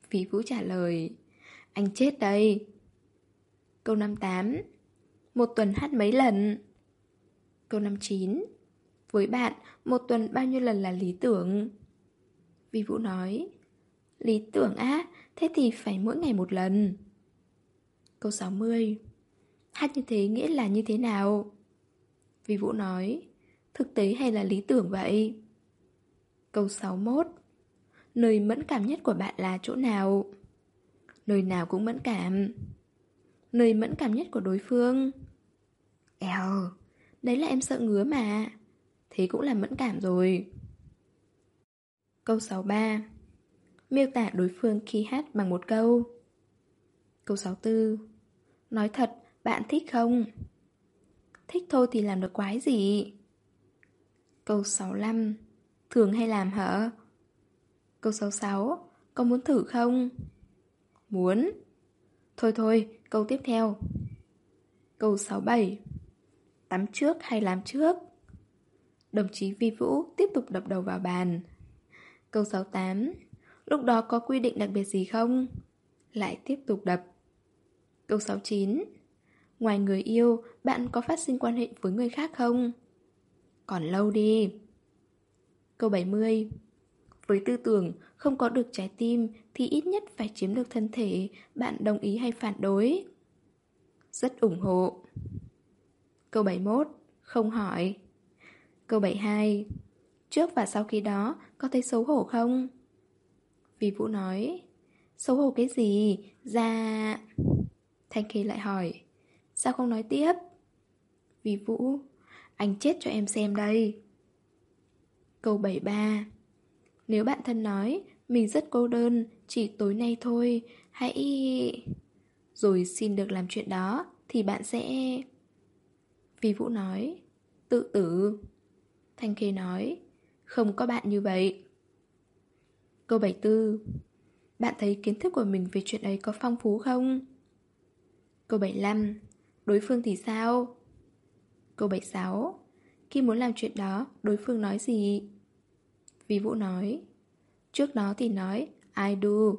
Phí Vũ trả lời Anh chết đây. Câu 58 Một tuần hát mấy lần? Câu 59 Với bạn, một tuần bao nhiêu lần là lý tưởng? Vi Vũ nói Lý tưởng á, thế thì phải mỗi ngày một lần. Câu 60 Hát như thế nghĩa là như thế nào? vì Vũ nói, Thực tế hay là lý tưởng vậy? Câu 61 Nơi mẫn cảm nhất của bạn là chỗ nào? Nơi nào cũng mẫn cảm. Nơi mẫn cảm nhất của đối phương? Eo, Đấy là em sợ ngứa mà. Thế cũng là mẫn cảm rồi. Câu 63 Miêu tả đối phương khi hát bằng một câu. Câu 64 Nói thật, bạn thích không? Thích thôi thì làm được quái gì? Câu 65 Thường hay làm hả? Câu 66 Có muốn thử không? Muốn Thôi thôi, câu tiếp theo Câu 67 Tắm trước hay làm trước? Đồng chí Vi Vũ tiếp tục đập đầu vào bàn Câu 68 Lúc đó có quy định đặc biệt gì không? Lại tiếp tục đập Câu 69 Ngoài người yêu, bạn có phát sinh quan hệ với người khác không? Còn lâu đi Câu 70 Với tư tưởng không có được trái tim thì ít nhất phải chiếm được thân thể, bạn đồng ý hay phản đối? Rất ủng hộ. Câu 71 Không hỏi Câu 72 Trước và sau khi đó có thấy xấu hổ không? Vì Vũ nói Xấu hổ cái gì? Ra... Thanh Khê lại hỏi, Sao không nói tiếp? Vì Vũ, Anh chết cho em xem đây Câu 73 Nếu bạn thân nói, Mình rất cô đơn, Chỉ tối nay thôi, Hãy... Rồi xin được làm chuyện đó, Thì bạn sẽ... Vì Vũ nói, Tự tử Thanh Khê nói, Không có bạn như vậy Câu 74 Bạn thấy kiến thức của mình về chuyện ấy có phong phú không? Câu 75 Đối phương thì sao? Câu 76 Khi muốn làm chuyện đó, đối phương nói gì? vì Vũ nói Trước đó thì nói I do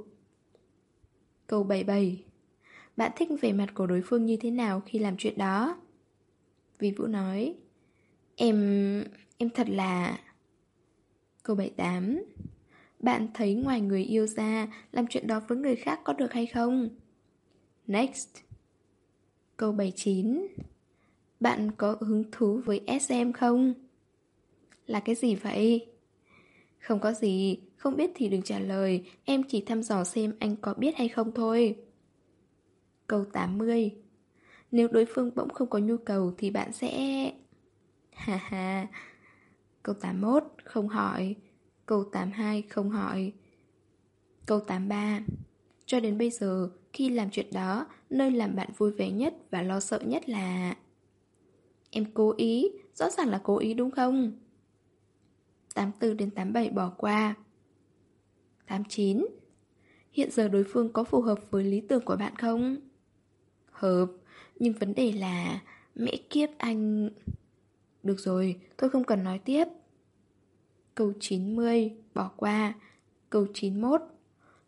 Câu 77 Bạn thích vẻ mặt của đối phương như thế nào khi làm chuyện đó? vì Vũ nói Em... em thật là... Câu 78 Bạn thấy ngoài người yêu ra Làm chuyện đó với người khác có được hay không? Next Câu 79 Bạn có hứng thú với SM không? Là cái gì vậy? Không có gì, không biết thì đừng trả lời, em chỉ thăm dò xem anh có biết hay không thôi. Câu 80 Nếu đối phương bỗng không có nhu cầu thì bạn sẽ... Hà hà Câu 81 Không hỏi. Câu 82 Không hỏi. Câu 83 Cho đến bây giờ, khi làm chuyện đó, nơi làm bạn vui vẻ nhất và lo sợ nhất là... Em cố ý, rõ ràng là cố ý đúng không? 84 đến 87 bỏ qua 89 Hiện giờ đối phương có phù hợp với lý tưởng của bạn không? Hợp, nhưng vấn đề là Mẹ kiếp anh... Được rồi, tôi không cần nói tiếp Câu 90, bỏ qua Câu 91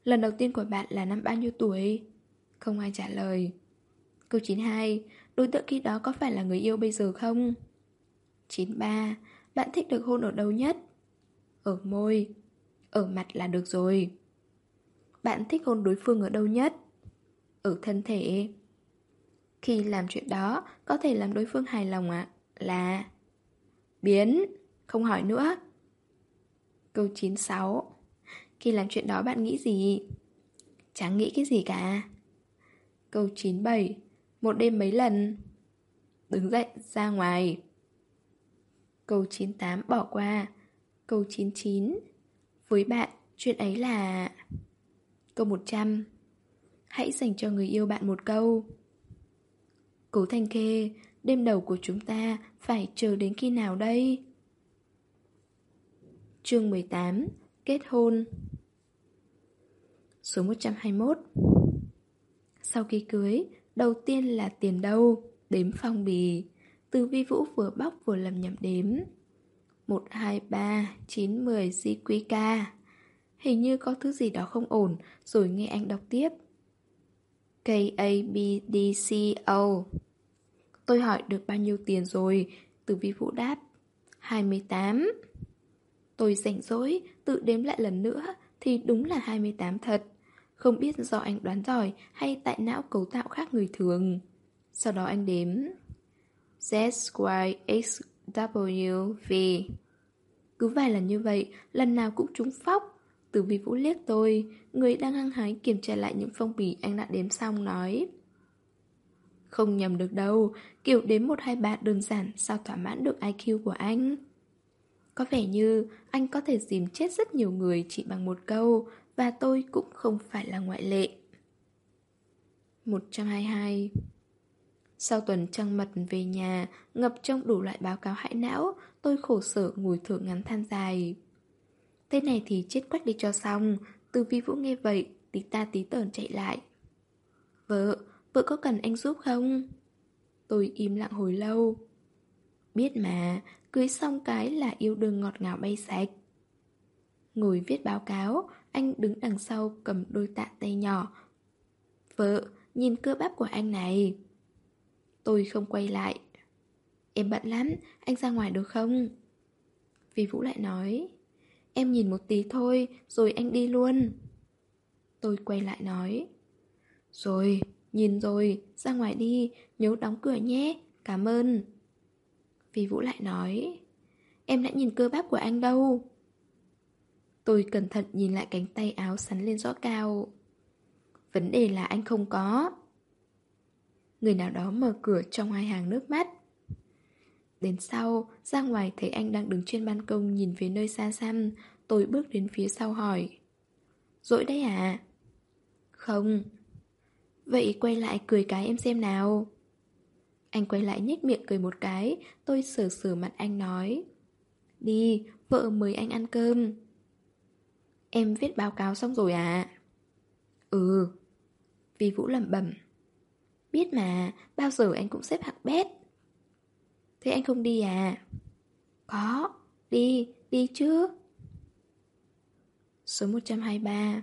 Lần đầu tiên của bạn là năm bao nhiêu tuổi? Không ai trả lời Câu 92 Đối tượng khi đó có phải là người yêu bây giờ không? 93 Bạn thích được hôn ở đâu nhất? Ở môi Ở mặt là được rồi Bạn thích hôn đối phương ở đâu nhất? Ở thân thể Khi làm chuyện đó, Có thể làm đối phương hài lòng ạ, Là Biến Không hỏi nữa Câu 96 Khi làm chuyện đó bạn nghĩ gì? Chẳng nghĩ cái gì cả Câu 97 Một đêm mấy lần? Đứng dậy ra ngoài Câu 98 bỏ qua Câu 99 Với bạn, chuyện ấy là... Câu 100 Hãy dành cho người yêu bạn một câu Cố Thanh Khê, đêm đầu của chúng ta phải chờ đến khi nào đây? Chương 18 Kết hôn Số 121 sau khi cưới, đầu tiên là tiền đâu, đếm phong bì. Từ vi vũ vừa bóc vừa lầm nhầm đếm. 1, 2, 3, 9, 10 GQK Hình như có thứ gì đó không ổn Rồi nghe anh đọc tiếp. K, A, B, D, C, O. Tôi hỏi được bao nhiêu tiền rồi? Từ vi vũ đáp 28 Tôi rảnh rỗi, tự đếm lại lần nữa Thì đúng là 28 thật. Không biết do anh đoán giỏi Hay tại não cấu tạo khác người thường. Sau đó anh đếm. Z, Y, X, W, V. Cứ vài lần như vậy, lần nào cũng trúng phóc. Từ vi vũ liếc tôi Người đang hăng hái kiểm tra lại những phong bì anh đã đếm xong nói. Không nhầm được đâu Kiểu đếm 123 đơn giản Sao thỏa mãn được IQ của anh. Có vẻ như anh có thể dìm chết rất nhiều người chỉ bằng một câu và tôi cũng không phải là ngoại lệ 122 sau tuần trăng mật về nhà, ngập trong đủ loại báo cáo hại não, tôi khổ sở ngồi thở ngắn than dài. Tên này thì chết quách đi cho xong, từ vi vũ nghe vậy, tí ta tí tởn chạy lại. Vợ, vợ có cần anh giúp không? Tôi im lặng hồi lâu. Biết mà, cưới xong cái là yêu đương ngọt ngào bay sạch. Ngồi viết báo cáo, anh đứng đằng sau cầm đôi tạ tay nhỏ. Vợ, nhìn cơ bắp của anh này. Tôi không quay lại Em bận lắm, anh ra ngoài được không? Vì Vũ lại nói Em nhìn một tí thôi, rồi anh đi luôn Tôi quay lại nói Rồi, nhìn rồi, ra ngoài đi, nhớ đóng cửa nhé, cảm ơn Vì Vũ lại nói Em đã nhìn cơ bắp của anh đâu Tôi cẩn thận nhìn lại cánh tay áo sắn lên rõ cao. Vấn đề là anh không có. Người nào đó mở cửa trong hai hàng nước mắt. Đến sau, ra ngoài thấy anh đang đứng trên ban công nhìn về nơi xa xăm. Tôi bước đến phía sau hỏi. Dỗi đấy à? Không. Vậy quay lại cười cái em xem nào. Anh quay lại nhếch miệng cười một cái. Tôi sửa sửa mặt anh nói. Đi, vợ mời anh ăn cơm. Em viết báo cáo xong rồi à? Ừ Vì Vũ lẩm bẩm Biết mà, bao giờ anh cũng xếp hạng bét Thế anh không đi à? Có, đi, đi chứ Số 123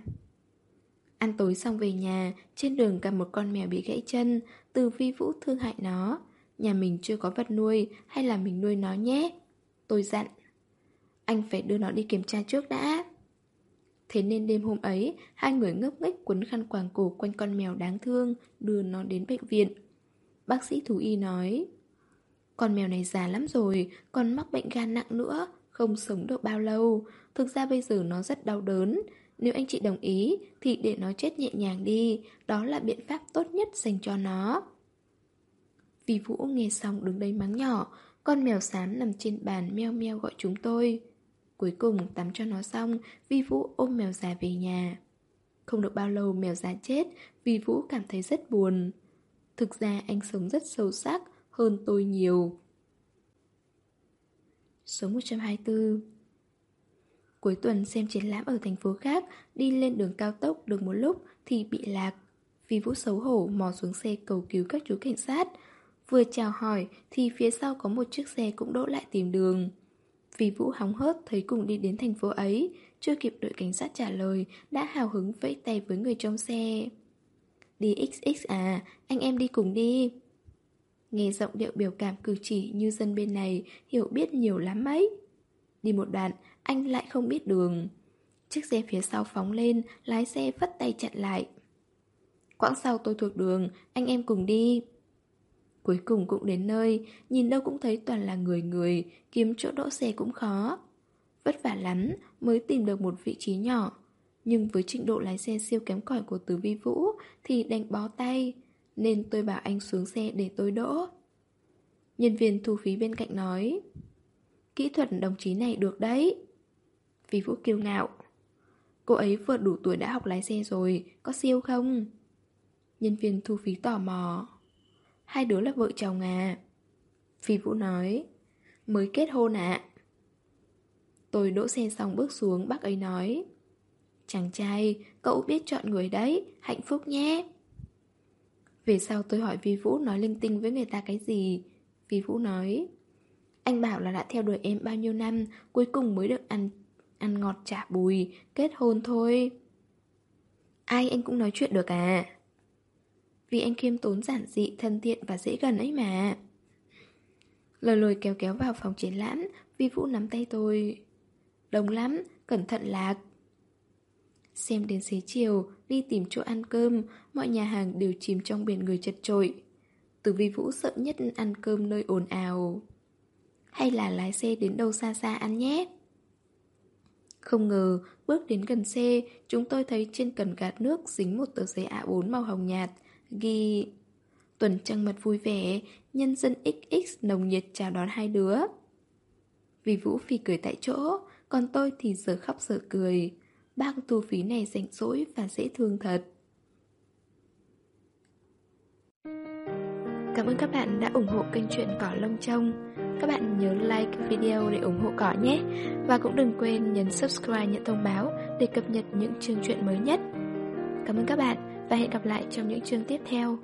Ăn tối xong về nhà, trên đường gặp một con mèo bị gãy chân, từ vi vũ thương hại nó. Nhà mình chưa có vật nuôi, hay là mình nuôi nó nhé? Tôi dặn. Anh phải đưa nó đi kiểm tra trước đã. Thế nên đêm hôm ấy, hai người ngốc nghếch quấn khăn quàng cổ quanh con mèo đáng thương, đưa nó đến bệnh viện. Bác sĩ thú y nói, con mèo này già lắm rồi, còn mắc bệnh gan nặng nữa, không sống được bao lâu. Thực ra bây giờ nó rất đau đớn. Nếu anh chị đồng ý thì để nó chết nhẹ nhàng đi, đó là biện pháp tốt nhất dành cho nó. Vì Vũ nghe xong đứng đây mắng nhỏ, con mèo xám nằm trên bàn meo meo gọi chúng tôi. Cuối cùng tắm cho nó xong, Vi Vũ ôm mèo già về nhà. Không được bao lâu mèo già chết, Vi Vũ cảm thấy rất buồn. Thực ra anh sống rất sâu sắc, hơn tôi nhiều. Số 124 Cuối tuần xem triển lãm ở thành phố khác, đi lên đường cao tốc được một lúc thì bị lạc. Vi Vũ xấu hổ mò xuống xe cầu cứu các chú cảnh sát. Vừa chào hỏi thì phía sau có một chiếc xe cũng đỗ lại tìm đường. Vì Vũ hóng hớt thấy cùng đi đến thành phố ấy, chưa kịp đợi cảnh sát trả lời, đã hào hứng vẫy tay với người trong xe. Đi XX à, anh em đi cùng đi. Nghe giọng điệu biểu cảm cử chỉ như dân bên này hiểu biết nhiều lắm ấy. Đi một đoạn, anh lại không biết đường. Chiếc xe phía sau phóng lên, lái xe vất tay chặn lại. Quãng sau tôi thuộc đường, anh em cùng đi. Cuối cùng cũng đến nơi, nhìn đâu cũng thấy toàn là người người, kiếm chỗ đỗ xe cũng khó. Vất vả lắm mới tìm được một vị trí nhỏ. Nhưng với trình độ lái xe siêu kém cỏi của Từ Vi Vũ thì đành bó tay, nên tôi bảo anh xuống xe để tôi đỗ. Nhân viên thu phí bên cạnh nói Kỹ thuật đồng chí này được đấy Vi Vũ kiêu ngạo Cô ấy vừa đủ tuổi đã học lái xe rồi Có siêu không? Nhân viên thu phí tò mò Hai đứa là vợ chồng à? Phi Vũ nói Mới kết hôn ạ. Tôi đỗ xe xong bước xuống bác ấy nói Chàng trai, cậu biết chọn người đấy, hạnh phúc nhé. Về sau tôi hỏi Vi Vũ nói linh tinh với người ta cái gì? Vi Vũ nói Anh bảo là đã theo đuổi em bao nhiêu năm Cuối cùng mới được ăn ăn ngọt trả bùi Kết hôn thôi. Ai anh cũng nói chuyện được à? Vì anh khiêm tốn giản dị, thân thiện và dễ gần ấy mà. Lời lồi kéo kéo vào phòng triển lãm Vi Vũ nắm tay tôi. Đông lắm, cẩn thận lạc. Xem đến xế chiều, đi tìm chỗ ăn cơm Mọi nhà hàng đều chìm trong biển người chật trội Từ Vi Vũ sợ nhất ăn cơm nơi ồn ào. Hay là lái xe đến đâu xa xa ăn nhé? Không ngờ, bước đến gần xe, chúng tôi thấy trên cần gạt nước dính một tờ giấy A4 màu hồng nhạt ghi Tuần trăng mật vui vẻ, nhân dân XX nồng nhiệt chào đón hai đứa. Vì Vũ Phi cười tại chỗ, còn tôi thì giờ khóc giờ cười. Bác thu phí này rảnh rỗi và dễ thương thật. Cảm ơn các bạn đã ủng hộ kênh truyện Cỏ Lông Trông. Các bạn nhớ like video để ủng hộ cỏ nhé. Và cũng đừng quên nhấn subscribe nhận thông báo để cập nhật những chương truyện mới nhất. Cảm ơn các bạn và hẹn gặp lại trong những chương tiếp theo.